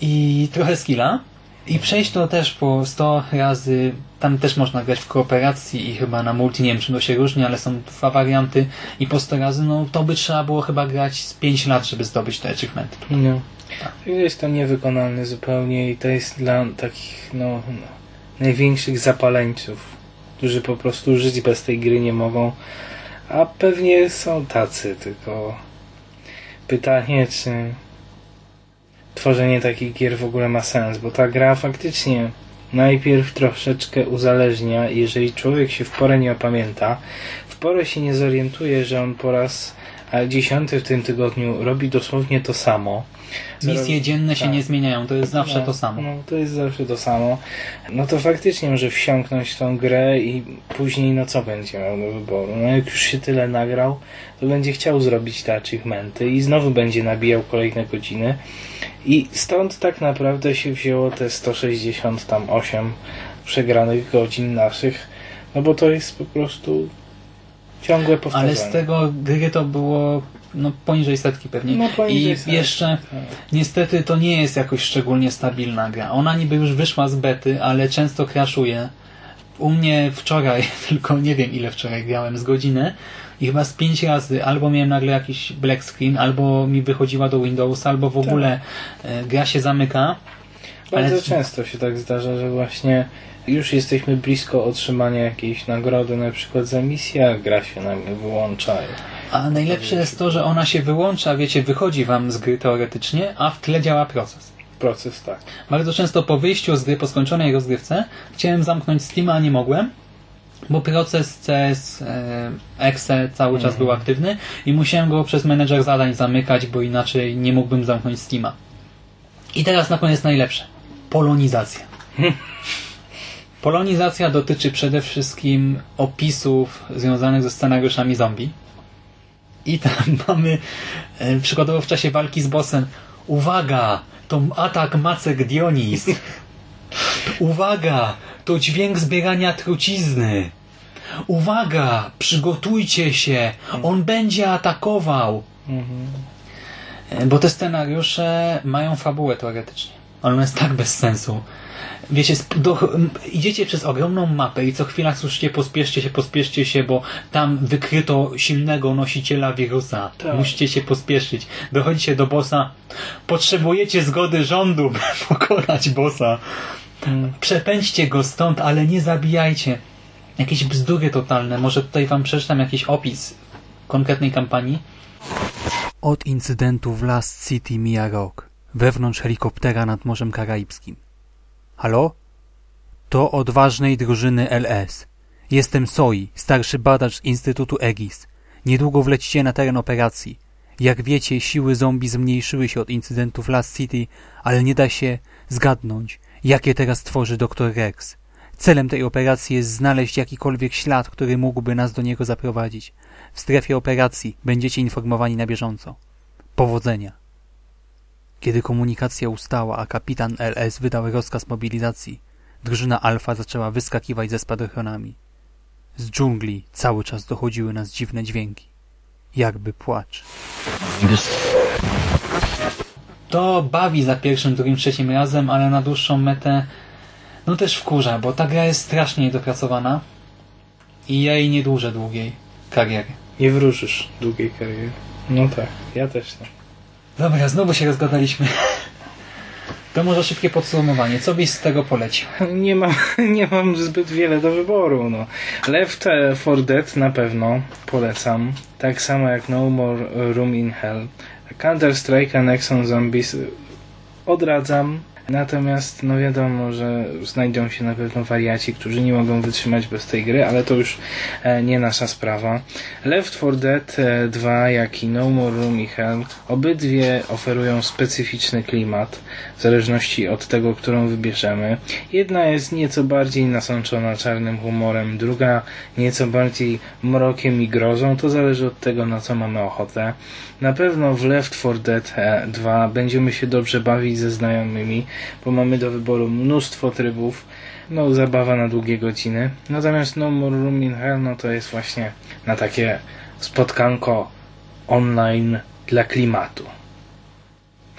i trochę skilla. I przejść to też po 100 razy, tam też można grać w kooperacji i chyba na multi, nie wiem czym to się różni, ale są dwa warianty i po 100 razy, no to by trzeba było chyba grać z 5 lat, żeby zdobyć te achievementy. No. Tak. Jest to niewykonalne zupełnie i to jest dla takich no, no, największych zapaleńców, którzy po prostu żyć bez tej gry nie mogą. A pewnie są tacy, tylko pytanie, czy tworzenie takich gier w ogóle ma sens, bo ta gra faktycznie najpierw troszeczkę uzależnia, jeżeli człowiek się w porę nie opamięta, w porę się nie zorientuje, że on po raz a dziesiąty w tym tygodniu robi dosłownie to samo. Misje robi- dzienne się tak. nie zmieniają, to jest zawsze No, to samo. No, to jest zawsze to samo. No to faktycznie może wsiąknąć w tą grę i później no co będzie miał do wyboru? No jak już się tyle nagrał, to będzie chciał zrobić te achievementy i znowu będzie nabijał kolejne godziny. I stąd tak naprawdę się wzięło te 168 przegranych godzin naszych, no bo to jest po prostu ciągłe powtarzanie. Ale z tego gry to było no, poniżej setki pewnie. No, poniżej I setki, jeszcze tak. niestety to nie jest jakoś szczególnie stabilna gra. Ona niby już wyszła z bety, ale często crashuje. U mnie wczoraj, tylko nie wiem ile wczoraj grałem, z godzinę i chyba z pięć razy albo miałem nagle jakiś black screen, albo mi wychodziła do Windowsa, albo w ogóle e, gra się zamyka. Bardzo Ale- często się tak zdarza, że właśnie już jesteśmy blisko otrzymania jakiejś nagrody, na przykład za misję, a gra się nagle wyłącza. A najlepsze jest to, że ona się wyłącza, wiecie, wychodzi wam z gry teoretycznie, a w tle działa proces. Proces tak. Bardzo często po wyjściu z gry, po skończonej rozgrywce, chciałem zamknąć Steama, a nie mogłem. bo proces CS e, exe cały czas Mhm. był aktywny i musiałem go przez menedżer zadań zamykać, bo inaczej nie mógłbym zamknąć Steama. I teraz na koniec najlepsze. Polonizacja. Polonizacja dotyczy przede wszystkim opisów związanych ze scenariuszami zombie. I tam mamy e, przykładowo w czasie walki z bossem Uwaga! To atak macek Dionis! Uwaga! To dźwięk zbierania trucizny! Uwaga! Przygotujcie się! On będzie atakował! E, Bo te scenariusze mają fabułę teoretycznie. Ale ona jest tak bez sensu. Wiecie, do, idziecie przez ogromną mapę i co chwila słyszycie pospieszcie się, pospieszcie się, bo tam wykryto silnego nosiciela wirusa. Tak. Musicie się pospieszyć. Dochodzicie do bossa. Potrzebujecie zgody rządu, by pokonać bossa. Przepędźcie go stąd, ale nie zabijajcie. Jakieś bzdury totalne. Może tutaj wam przeczytam jakiś opis konkretnej kampanii. Od incydentu w Last City mija rok. Wewnątrz helikoptera nad Morzem Karaibskim. Halo? To odważnej drużyny LS. Jestem Soi, starszy badacz z Instytutu EGIS. Niedługo wlecicie na teren operacji. Jak wiecie, siły zombie zmniejszyły się od incydentu w Last City, ale nie da się zgadnąć, jakie teraz tworzy dr Rex. Celem tej operacji jest znaleźć jakikolwiek ślad, który mógłby nas do niego zaprowadzić. W strefie operacji będziecie informowani na bieżąco. Powodzenia. Kiedy komunikacja ustała, a kapitan LS wydał rozkaz mobilizacji, drużyna Alfa zaczęła wyskakiwać ze spadochronami. Z dżungli cały czas dochodziły nas dziwne dźwięki. Jakby płacz. To bawi za pierwszym, drugim, trzecim razem, ale na dłuższą metę no też wkurza, bo ta gra jest strasznie niedopracowana i ja jej nie dłużę długiej kariery. Nie wróżysz długiej kariery. No tak, ja też nie. Dobra, znowu się rozgadaliśmy. To może szybkie podsumowanie. Co byś z tego polecił? Nie mam, nie mam zbyt wiele do wyboru. No. Left 4 Dead na pewno polecam. Tak samo jak No More Room in Hell. Counter-Strike and Exxon Zombies odradzam. Natomiast no wiadomo, że znajdą się na pewno wariaci, którzy nie mogą wytrzymać bez tej gry, ale to już e, nie nasza sprawa. Left 4 Dead e, 2, jak i No More Room in Hell obydwie oferują specyficzny klimat w zależności od tego, którą wybierzemy. Jedna jest nieco bardziej nasączona czarnym humorem, druga nieco bardziej mrokiem i grozą. To zależy od tego, na co mamy ochotę. Na pewno w Left 4 Dead e, 2 będziemy się dobrze bawić ze znajomymi, bo mamy do wyboru mnóstwo trybów. No, zabawa na długie godziny. Natomiast No More Room in Hell, no to jest właśnie na takie spotkanko online dla klimatu.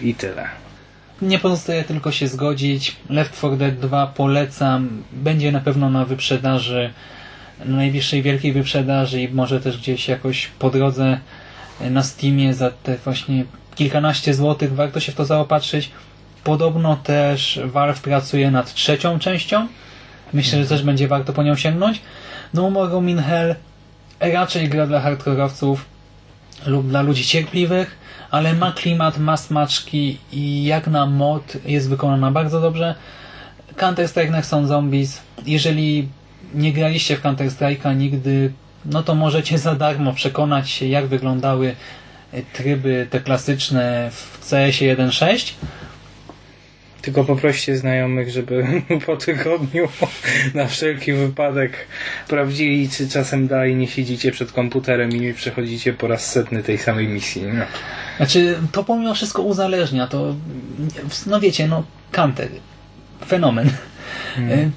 I tyle. Nie pozostaje tylko się zgodzić. Left 4 Dead 2 polecam. Będzie na pewno na wyprzedaży, na najbliższej wielkiej wyprzedaży i może też gdzieś jakoś po drodze na Steamie za te właśnie kilkanaście złotych. Warto się w to zaopatrzyć. Podobno też Valve pracuje nad trzecią częścią. Myślę, że też będzie warto po nią sięgnąć. No More Room in Hell raczej gra dla hardkorowców lub dla ludzi cierpliwych, ale ma klimat, ma smaczki i jak na mod jest wykonana bardzo dobrze. Counter-Strike Next on Zombies. Jeżeli nie graliście w Counter-Strike'a nigdy, no to możecie za darmo przekonać się, jak wyglądały tryby te klasyczne w CS-ie 1.6. Tylko poproście znajomych, żeby po tygodniu na wszelki wypadek sprawdzili, czy czasem dalej nie siedzicie przed komputerem i nie przechodzicie po raz setny tej samej misji. No. Znaczy, to pomimo wszystko uzależnia, to no wiecie, no Counter, fenomen.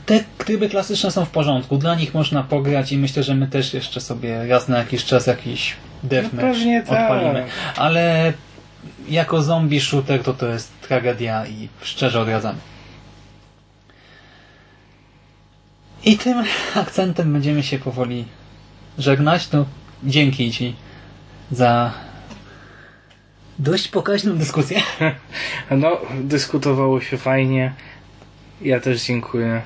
Te tryby klasyczne są w porządku, dla nich można pograć i myślę, że my też jeszcze sobie raz na jakiś czas jakiś deathmatch No tak. odpalimy. Ale jako zombie shooter to to jest tragedia i szczerze odradzamy. I tym akcentem będziemy się powoli żegnać. To dzięki Ci za dość pokaźną dyskusję. no, dyskutowało się fajnie. Ja też dziękuję.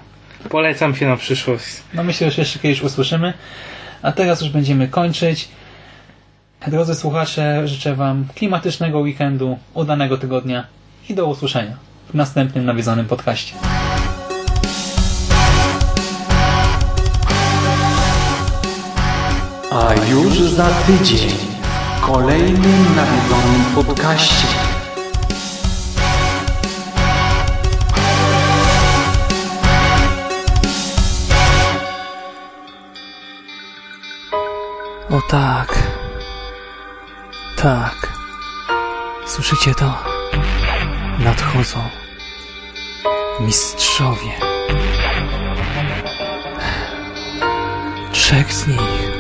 Polecam się na przyszłość. No myślę, że jeszcze kiedyś usłyszymy. A teraz już będziemy kończyć. Drodzy słuchacze, życzę Wam klimatycznego weekendu, udanego tygodnia i do usłyszenia w następnym nawiedzonym podcaście. A już za tydzień w kolejnym nawiedzonym podcaście. O tak. Tak. Słyszycie to? Nadchodzą. Mistrzowie. Trzech z nich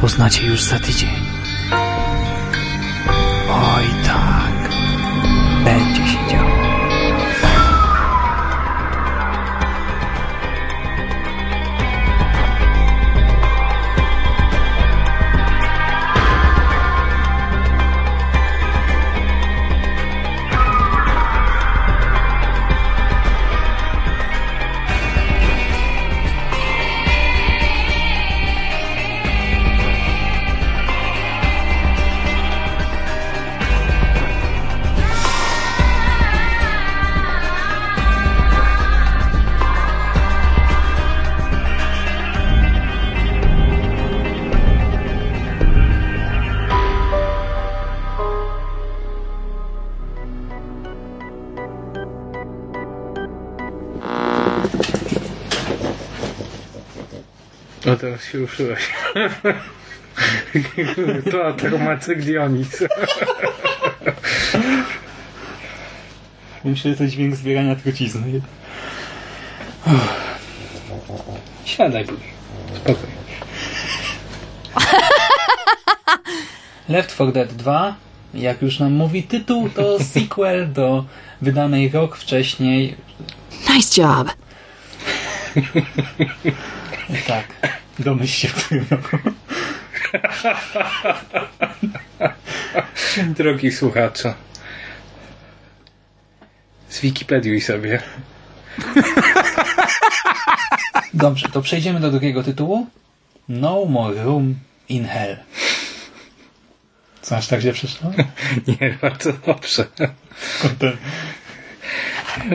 poznacie już za tydzień. Oj teraz się ruszyłeś. to aromacyk Dionis. Myślę, że to dźwięk zbierania trucizny. Siadaj, Bój. Spokój. Left 4 Dead 2, jak już nam mówi tytuł, to sequel do wydanej rok wcześniej. Nice job. Tak, domyśl się. Drogi słuchaczu. Zwikipediuj sobie. Dobrze, to przejdziemy do drugiego tytułu. No More Room in Hell. Co aż tak źle przeczytałem? Nie, bardzo dobrze. Kurde.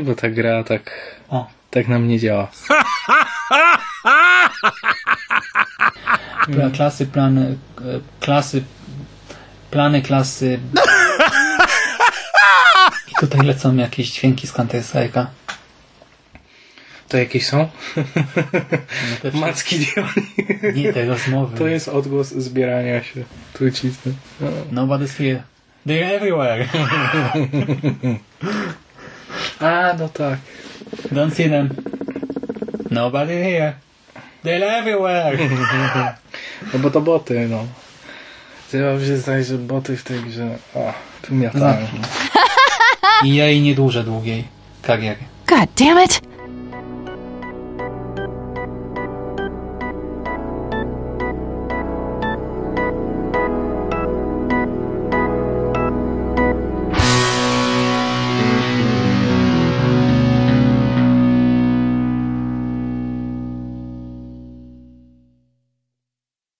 Bo ta gra tak, O. tak nam nie działa. Pla, klasy, plany, e, klasy, plany, klasy. I tutaj lecą jakieś dźwięki z Counter Strike'a. To jakieś są? No Macki Dioni. Nie, te rozmowy. To jest odgłos zbierania się trucizny. No. Nobody's here. They're everywhere. A, no tak. Don't see them. Nobody here. They're everywhere. No bo to boty, no. Trzeba przyznać, że boty w tej grze... O, tu miatają. I jej nie dłużę długiej kariery. God damn it.